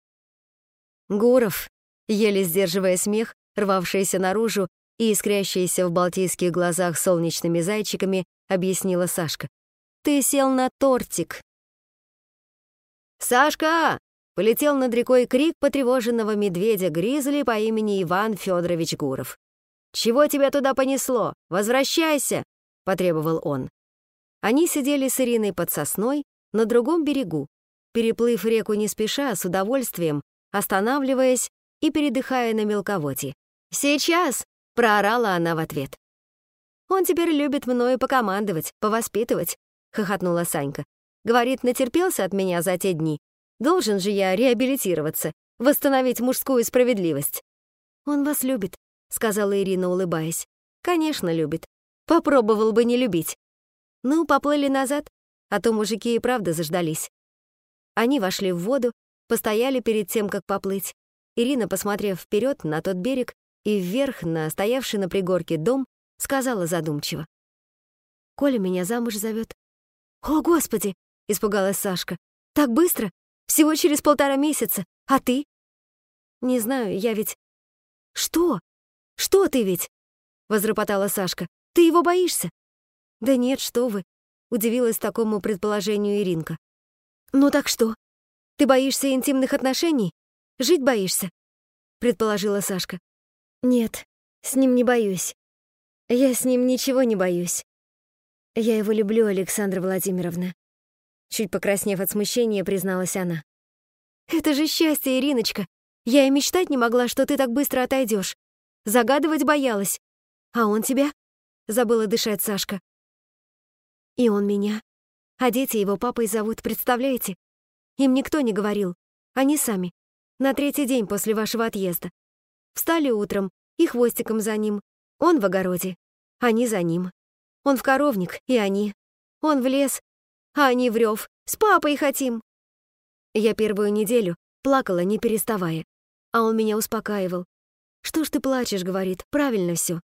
Гуров, еле сдерживая смех, рвавшийся наружу и искрящийся в балтийских глазах солнечными зайчиками, объяснила Сашка. «Ты сел на тортик, «Сашка!» — полетел над рекой крик потревоженного медведя-гризли по имени Иван Федорович Гуров. «Чего тебя туда понесло? Возвращайся!» — потребовал он. Они сидели с Ириной под сосной на другом берегу, переплыв реку не спеша, с удовольствием, останавливаясь и передыхая на мелководье. «Сейчас!» — проорала она в ответ. «Он теперь любит мною покомандовать, повоспитывать», — хохотнула Санька. Говорит, натерпелся от меня за те дни. Должен же я реабилитироваться, восстановить мужскую справедливость. «Он вас любит», — сказала Ирина, улыбаясь. «Конечно, любит. Попробовал бы не любить». Ну, поплыли назад, а то мужики и правда заждались. Они вошли в воду, постояли перед тем, как поплыть. Ирина, посмотрев вперед на тот берег и вверх на стоявший на пригорке дом, сказала задумчиво. «Коля меня замуж зовет». «О, Господи!» — испугалась Сашка. «Так быстро? Всего через полтора месяца. А ты?» «Не знаю, я ведь «Что? Что ты ведь?» — возропотала Сашка. «Ты его боишься?» «Да нет, что вы», — удивилась такому предположению Иринка. «Ну так что? Ты боишься интимных отношений? Жить боишься?» — предположила Сашка. «Нет, с ним не боюсь. Я с ним ничего не боюсь. Я его люблю, Александра Владимировна». Чуть покраснев от смущения, призналась она. «Это же счастье, Ириночка! Я и мечтать не могла, что ты так быстро отойдешь. Загадывать боялась. А он тебя?» Забыла дышать Сашка. И он меня. А дети его папой зовут, представляете? Им никто не говорил. Они сами. На третий день после вашего отъезда. Встали утром и хвостиком за ним. Он в огороде. Они за ним. Он в коровник, и они. Он в лес, а они в рев. С папой хотим. Я первую неделю плакала, не переставая. А он меня успокаивал. «Что ж ты плачешь?» — говорит. «Правильно все.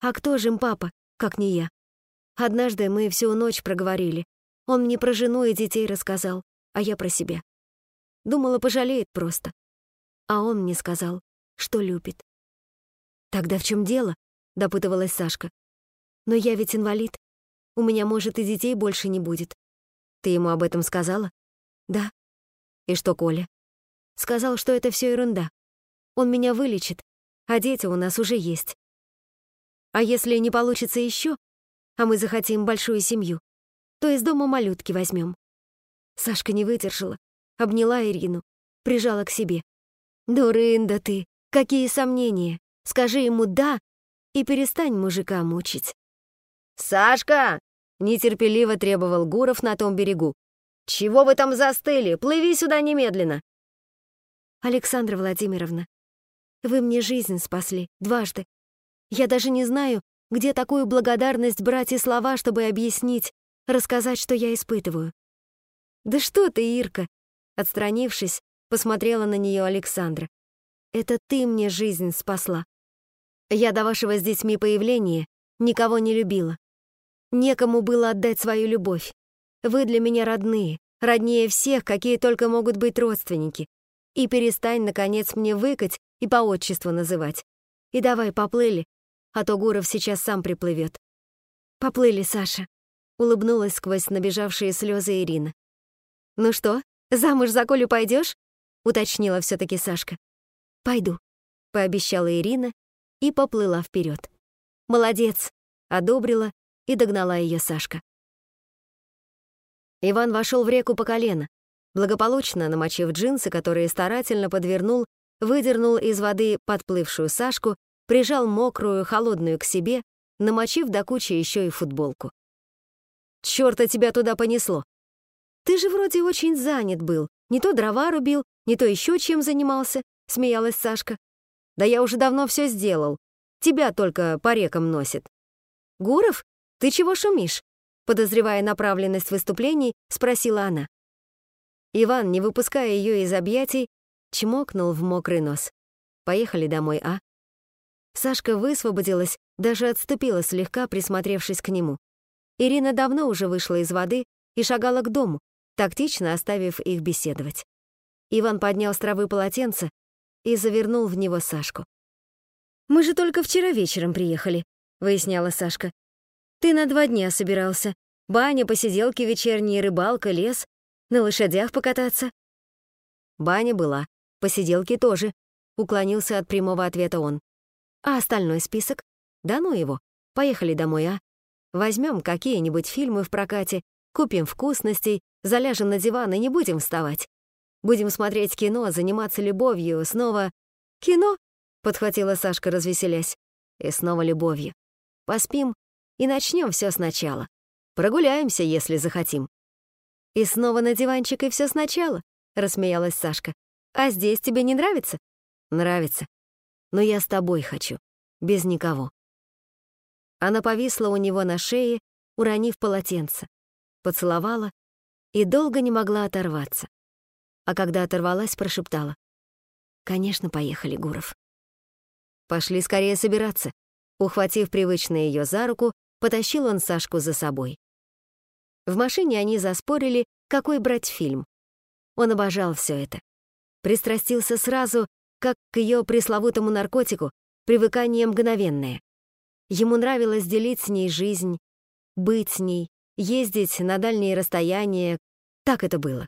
А кто же им папа, как не я? Однажды мы всю ночь проговорили. Он мне про жену и детей рассказал, а я про себя. Думала, пожалеет просто. А он мне сказал, что любит. «Тогда в чем дело?» — допытывалась Сашка. «Но я ведь инвалид. У меня, может, и детей больше не будет. Ты ему об этом сказала?» «Да». «И что, Коля?» «Сказал, что это все ерунда. Он меня вылечит, а дети у нас уже есть. А если не получится еще, а мы захотим большую семью, то из дома малютки возьмем. Сашка не выдержала, обняла Ирину, прижала к себе. «Дурында ты! Какие сомнения! Скажи ему «да» и перестань мужика мучить». «Сашка!» — нетерпеливо требовал Гуров на том берегу. «Чего вы там застыли? Плыви сюда немедленно!» «Александра Владимировна, вы мне жизнь спасли дважды. Я даже не знаю, где такую благодарность брать и слова, чтобы объяснить, рассказать, что я испытываю. «Да что ты, Ирка!» Отстранившись, посмотрела на нее Александра. «Это ты мне жизнь спасла. Я до вашего с детьми появления никого не любила. Некому было отдать свою любовь. Вы для меня родные, роднее всех, какие только могут быть родственники. И перестань, наконец, мне выкать и по отчеству называть. И давай поплыли, а то Гуров сейчас сам приплывет. Поплыли, Саша. Улыбнулась сквозь набежавшие слезы Ирина. Ну что, замуж за Колю пойдешь? Уточнила все-таки Сашка. Пойду, пообещала Ирина и поплыла вперед. Молодец, одобрила и догнала ее Сашка. Иван вошел в реку по колено, благополучно намочив джинсы, которые старательно подвернул, выдернул из воды подплывшую Сашку прижал мокрую, холодную к себе, намочив до кучи еще и футболку. «Чёрта тебя туда понесло! Ты же вроде очень занят был, не то дрова рубил, не то еще чем занимался», — смеялась Сашка. «Да я уже давно все сделал, тебя только по рекам носит». «Гуров, ты чего шумишь?» Подозревая направленность выступлений, спросила она. Иван, не выпуская ее из объятий, чмокнул в мокрый нос. «Поехали домой, а?» Сашка высвободилась, даже отступила слегка, присмотревшись к нему. Ирина давно уже вышла из воды и шагала к дому, тактично оставив их беседовать. Иван поднял с травы полотенце и завернул в него Сашку. «Мы же только вчера вечером приехали», — выясняла Сашка. «Ты на два дня собирался. Баня, посиделки вечерние, рыбалка, лес, на лошадях покататься». Баня была, посиделки тоже, уклонился от прямого ответа он. А остальной список? Да ну его. Поехали домой, а? Возьмем какие-нибудь фильмы в прокате, купим вкусностей, заляжем на диван и не будем вставать. Будем смотреть кино, заниматься любовью, снова... Кино? Подхватила Сашка, развеселясь. И снова любовью. Поспим и начнем все сначала. Прогуляемся, если захотим. И снова на диванчик и все сначала, рассмеялась Сашка. А здесь тебе не нравится? Нравится но я с тобой хочу, без никого». Она повисла у него на шее, уронив полотенце, поцеловала и долго не могла оторваться. А когда оторвалась, прошептала. «Конечно, поехали, Гуров». Пошли скорее собираться. Ухватив привычно ее за руку, потащил он Сашку за собой. В машине они заспорили, какой брать фильм. Он обожал все это. Пристрастился сразу, как к ее пресловутому наркотику, привыкание мгновенное. Ему нравилось делить с ней жизнь, быть с ней, ездить на дальние расстояния. Так это было.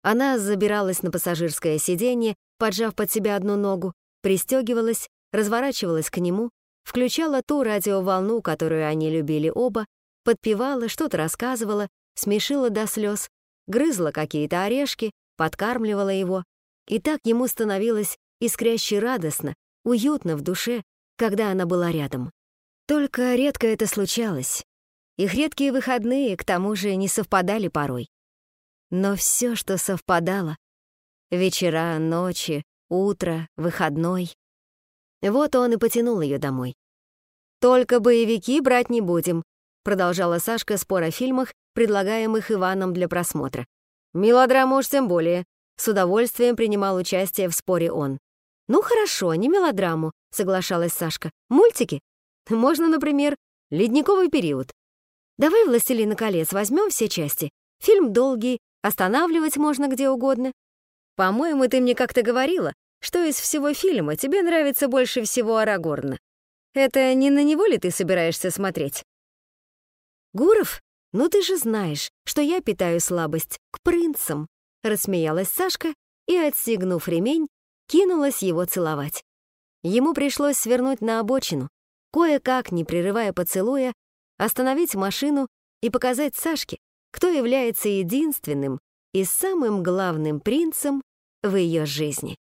Она забиралась на пассажирское сиденье, поджав под себя одну ногу, пристегивалась, разворачивалась к нему, включала ту радиоволну, которую они любили оба, подпевала, что-то рассказывала, смешила до слез, грызла какие-то орешки, подкармливала его. И так ему становилось искряще радостно, уютно в душе, когда она была рядом. Только редко это случалось. Их редкие выходные, к тому же, не совпадали порой. Но все, что совпадало — вечера, ночи, утро, выходной — вот он и потянул ее домой. «Только боевики брать не будем», — продолжала Сашка спор о фильмах, предлагаемых Иваном для просмотра. «Мелодраму уж тем более», — с удовольствием принимал участие в споре он. «Ну хорошо, не мелодраму», — соглашалась Сашка. «Мультики? Можно, например, «Ледниковый период». Давай «Властелина колец» возьмем все части. Фильм долгий, останавливать можно где угодно. По-моему, ты мне как-то говорила, что из всего фильма тебе нравится больше всего Арагорна. Это не на него ли ты собираешься смотреть? Гуров, ну ты же знаешь, что я питаю слабость к принцам, рассмеялась Сашка и, отстегнув ремень, кинулась его целовать. Ему пришлось свернуть на обочину, кое-как, не прерывая поцелуя, остановить машину и показать Сашке, кто является единственным и самым главным принцем в ее жизни.